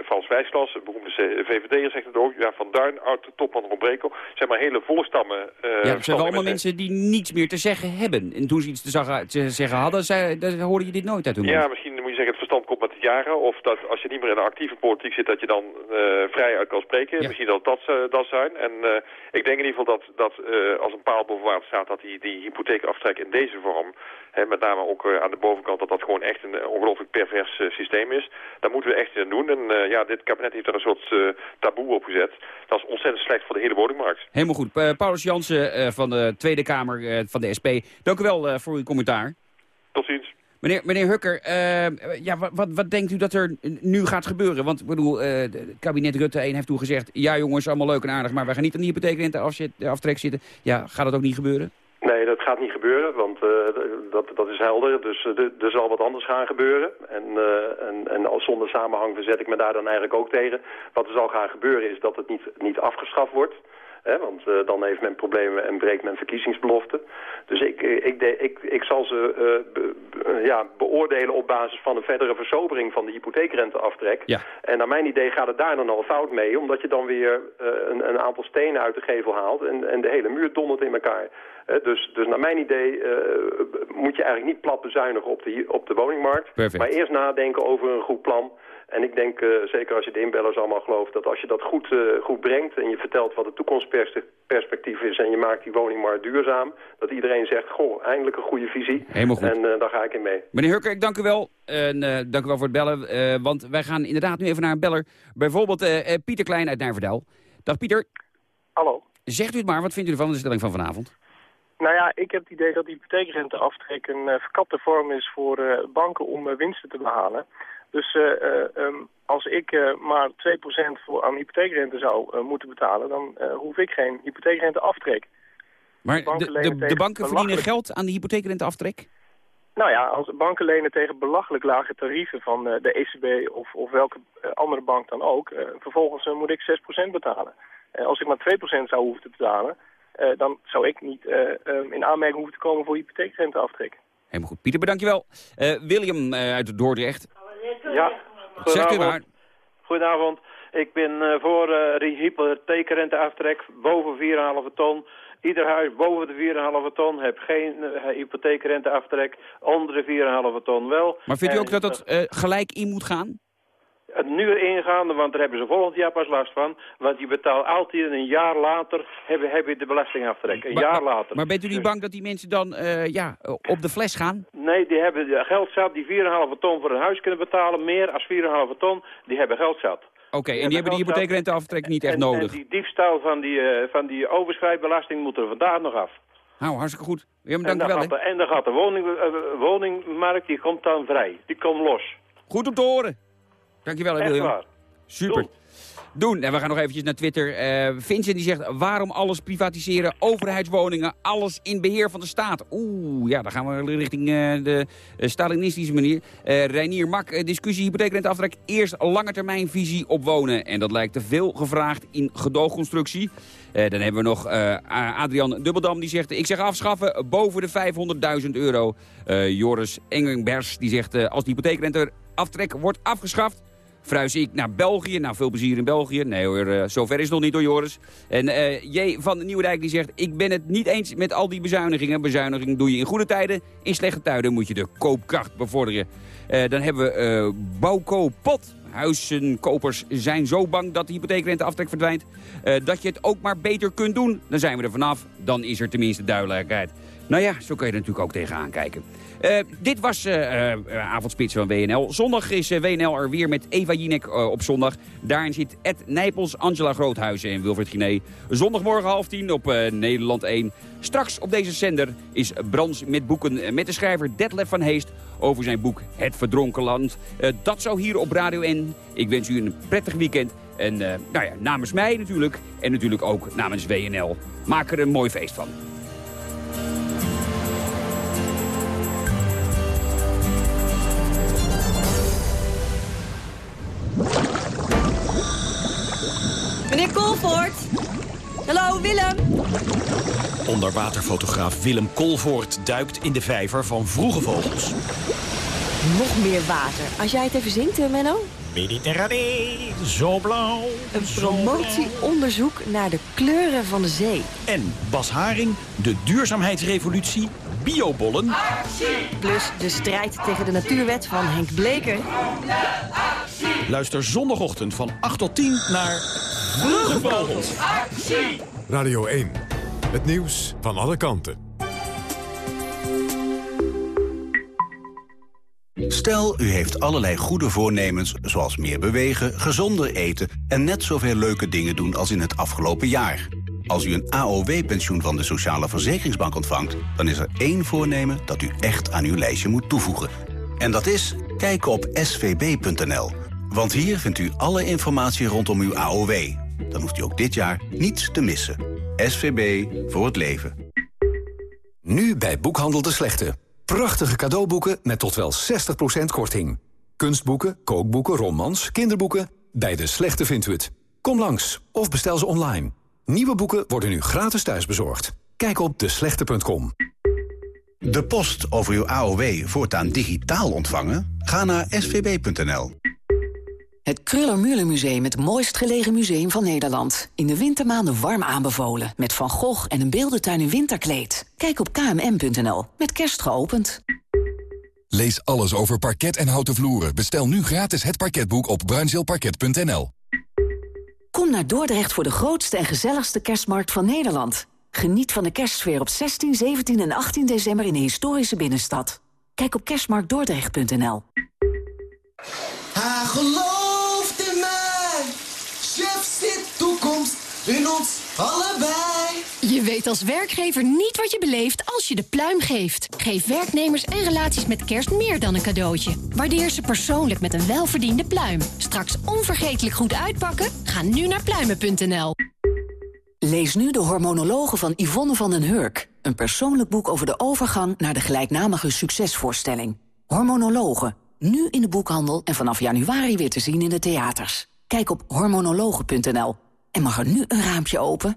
Frans Wijslas, beroemde VVD'er, zegt het ook. Ja, Van Duin, oud-topman Robreco. Zeg maar hele volkstammen. Uh, ja, het zijn allemaal mensen die niets meer te zeggen hebben. En toen ze iets te, zeggen, hadden, zei, hoorde je dit nooit uit hun mond. Ja, misschien moet je zeggen het komt met de jaren. Of dat als je niet meer in de actieve politiek zit, dat je dan uh, vrij uit kan spreken. Ja. Misschien dat dat, uh, dat zijn. En uh, ik denk in ieder geval dat, dat als een paal boven water staat, dat die, die hypotheekaftrek in deze vorm, hè, met name ook aan de bovenkant, dat dat gewoon echt een ongelooflijk pervers systeem is. Daar moeten we echt in doen. En ja, dit kabinet heeft daar een soort taboe op gezet. Dat is ontzettend slecht voor de hele woningmarkt. Helemaal goed. Paulus Jansen van de Tweede Kamer van de SP. Dank u wel voor uw commentaar. Tot ziens. Meneer, meneer Hukker, ja, wat, wat, wat, denkt u dat er nu gaat gebeuren? Want ik bedoel, het kabinet Rutte 1 heeft toen gezegd... ja jongens, allemaal leuk en aardig, maar wij gaan niet aan die hypotheekrente aftrek zitten. Ja, gaat dat ook niet gebeuren? Nee, dat gaat niet gebeuren, want uh, dat, dat is helder. Dus uh, er zal wat anders gaan gebeuren. En, uh, en, en zonder samenhang verzet ik me daar dan eigenlijk ook tegen. Wat er zal gaan gebeuren is dat het niet, niet afgeschaft wordt. Hè, want uh, dan heeft men problemen en breekt men verkiezingsbeloften. Dus ik, ik, de, ik, ik zal ze uh, be, uh, ja, beoordelen op basis van een verdere versobering van de hypotheekrenteaftrek. Ja. En naar mijn idee gaat het daar dan al fout mee, omdat je dan weer een, een, aantal stenen uit de gevel haalt en, en de hele muur dondert in elkaar. dus, dus naar mijn idee moet je eigenlijk niet plat bezuinigen op de, op de woningmarkt. Perfect. Maar eerst nadenken over een goed plan. En ik denk, zeker als je de inbellers allemaal gelooft... dat als je dat goed, goed brengt en je vertelt wat het toekomstperspectief is... en je maakt die woningmarkt duurzaam... dat iedereen zegt, goh, eindelijk een goede visie. Helemaal goed. En daar ga ik in mee. Meneer Hurker, ik dank u wel. En dank u wel voor het bellen. want wij gaan inderdaad nu even naar een beller. Bijvoorbeeld Pieter Klein uit Nijverdal. Dag Pieter. Hallo. Zegt u het maar, wat vindt u ervan de stelling van vanavond? Nou ja, ik heb het idee dat die hypotheekrenteaftrek een uh, verkapte vorm is voor uh, banken om uh, winsten te behalen. Dus um, als ik maar 2% voor aan hypotheekrente zou moeten betalen, dan hoef ik geen hypotheekrenteaftrek. Maar de, banken, de, de, de banken verdienen geld aan de hypotheekrenteaftrek? Nou ja, als banken lenen tegen belachelijk lage tarieven van de ECB of, of welke andere bank dan ook, vervolgens moet ik 6% betalen. als ik maar 2% zou hoeven te betalen, dan zou ik niet um, in aanmerking hoeven te komen voor hypotheekrenteaftrek. Helemaal goed. Pieter, bedankt je wel. Uh, William uit Dordrecht. Ja, Zegt u maar. Goedenavond. Ik ben voor hypotheekrenteaftrek boven 4,5 ton. Ieder huis boven de 4,5 ton heeft geen hypotheekrenteaftrek. Onder de 4,5 ton wel. Maar vindt u ook dat dat gelijk in moet gaan? Nu ingaande, want daar hebben ze volgend jaar pas last van. Want je betaalt altijd een jaar later, heb, heb je de belastingaftrek. Een maar, jaar later. Maar bent u niet bang dat die mensen dan uh, ja, op de fles gaan? Nee, die hebben geld zat, die 4,5 ton voor een huis kunnen betalen. Meer als 4,5 ton, die hebben geld zat. Oké, okay, en die hebben die hypotheekrenteaftrek niet echt en, nodig? En die diefstal van die, uh, van die overschrijdbelasting moet er vandaag nog af. Nou, hartstikke goed. Ja, dank en, dan wel, de, en dan gaat de woning, uh, woningmarkt, die komt dan vrij. Die komt los. Goed om te horen. Dankjewel, Echt William. waar. Super. Doen. En we gaan nog eventjes naar Twitter. Uh, Vincent die zegt, waarom alles privatiseren? Overheidswoningen, alles in beheer van de staat. Oeh, ja, dan gaan we richting uh, de uh, Stalinistische manier. Uh, Reinier Mak, discussie hypotheekrenteaftrek. Eerst langetermijnvisie op wonen. En dat lijkt te veel gevraagd in gedoogconstructie. dan hebben we nog Adrian Dubbeldam die zegt... ik zeg afschaffen boven de 500.000 euro. Joris Engenbers die zegt... als de hypotheekrenteaftrek wordt afgeschaft Fruis ik naar België. Nou, veel plezier in België. Nee hoor, uh, zover is het nog niet door Joris. En uh, J. van Nieuwendijk die zegt... ik ben het niet eens met al die bezuinigingen. Bezuiniging doe je in goede tijden. In slechte tijden moet je de koopkracht bevorderen. Uh, dan hebben we Bouco Pot. Huizenkopers zijn zo bang dat de hypotheekrenteaftrek verdwijnt... dat je het ook maar beter kunt doen. Dan zijn we er vanaf. Dan is er tenminste duidelijkheid. Nou ja, zo kun je er natuurlijk ook tegenaan kijken. Uh, dit was uh, Avondspits van WNL. Zondag is WNL er weer met Eva Jinek op zondag. Daarin zit Ed Nijpels, Angela Groothuizen en Wilfried Giné. Zondagmorgen half tien op Nederland 1. Straks op deze zender is Brans met boeken met de schrijver Detlef van Heest... over zijn boek Het Verdronken Land. dat zou hier op Radio N. Ik wens u een prettig weekend. En nou ja, namens mij natuurlijk. En natuurlijk ook namens WNL. Maak er een mooi feest van. Meneer Kolvoort. Hallo, Willem. Onderwaterfotograaf Willem Kolvoort duikt in de vijver van vroege vogels. Nog meer water. Als jij het even zingt, Menno. Mediterranee, zo blauw. Een promotieonderzoek naar de kleuren van de zee. En Bas Haring, de duurzaamheidsrevolutie, biobollen. Plus de strijd tegen de natuurwet van Henk Bleker. Luister zondagochtend van 8 tot 10 naar Vroege Vogels. Radio 1. Het nieuws van alle kanten. Stel, u heeft allerlei goede voornemens, zoals meer bewegen, gezonder eten... en net zoveel leuke dingen doen als in het afgelopen jaar. Als u een AOW-pensioen van de Sociale Verzekeringsbank ontvangt... dan is er één voornemen dat u echt aan uw lijstje moet toevoegen. En dat is kijken op svb.nl. Want hier vindt u alle informatie rondom uw AOW. Dan hoeft u ook dit jaar niets te missen. SVB voor het leven. Nu bij Boekhandel de Slechte. Prachtige cadeauboeken met tot wel 60% korting. Kunstboeken, kookboeken, romans, kinderboeken. Bij de Slechte vindt u het. Kom langs of bestel ze online. Nieuwe boeken worden nu gratis thuisbezorgd. Kijk op deslechte.com. De post over uw AOW voortaan digitaal ontvangen? Ga naar svb.nl. Het Kruller Museum, het mooist gelegen museum van Nederland. In de wintermaanden warm aanbevolen. Met Van Gogh en een beeldentuin in winterkleed. Kijk op kmm.nl. Met kerst geopend. Lees alles over parket en houten vloeren. Bestel nu gratis het parketboek op bruinzeelparket.nl. Kom naar Dordrecht voor de grootste en gezelligste kerstmarkt van Nederland. Geniet van de kerstsfeer op 16, 17 en 18 december in de historische binnenstad. Kijk op kerstmarktdordrecht.nl. Hij gelooft in mij. Chef zit toekomst in ons allebei. Je weet als werkgever niet wat je beleeft als je de pluim geeft. Geef werknemers en relaties met kerst meer dan een cadeautje. Waardeer ze persoonlijk met een welverdiende pluim. Straks onvergetelijk goed uitpakken? Ga nu naar pluimen.nl. Lees nu de hormonologen van Yvonne van den Hurk. Een persoonlijk boek over de overgang naar de gelijknamige succesvoorstelling. Hormonologen, nu in de boekhandel en vanaf januari weer te zien in de theaters. Kijk op hormonologen.nl. En mag er nu een raampje open?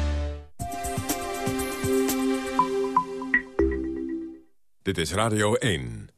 Dit is Radio 1.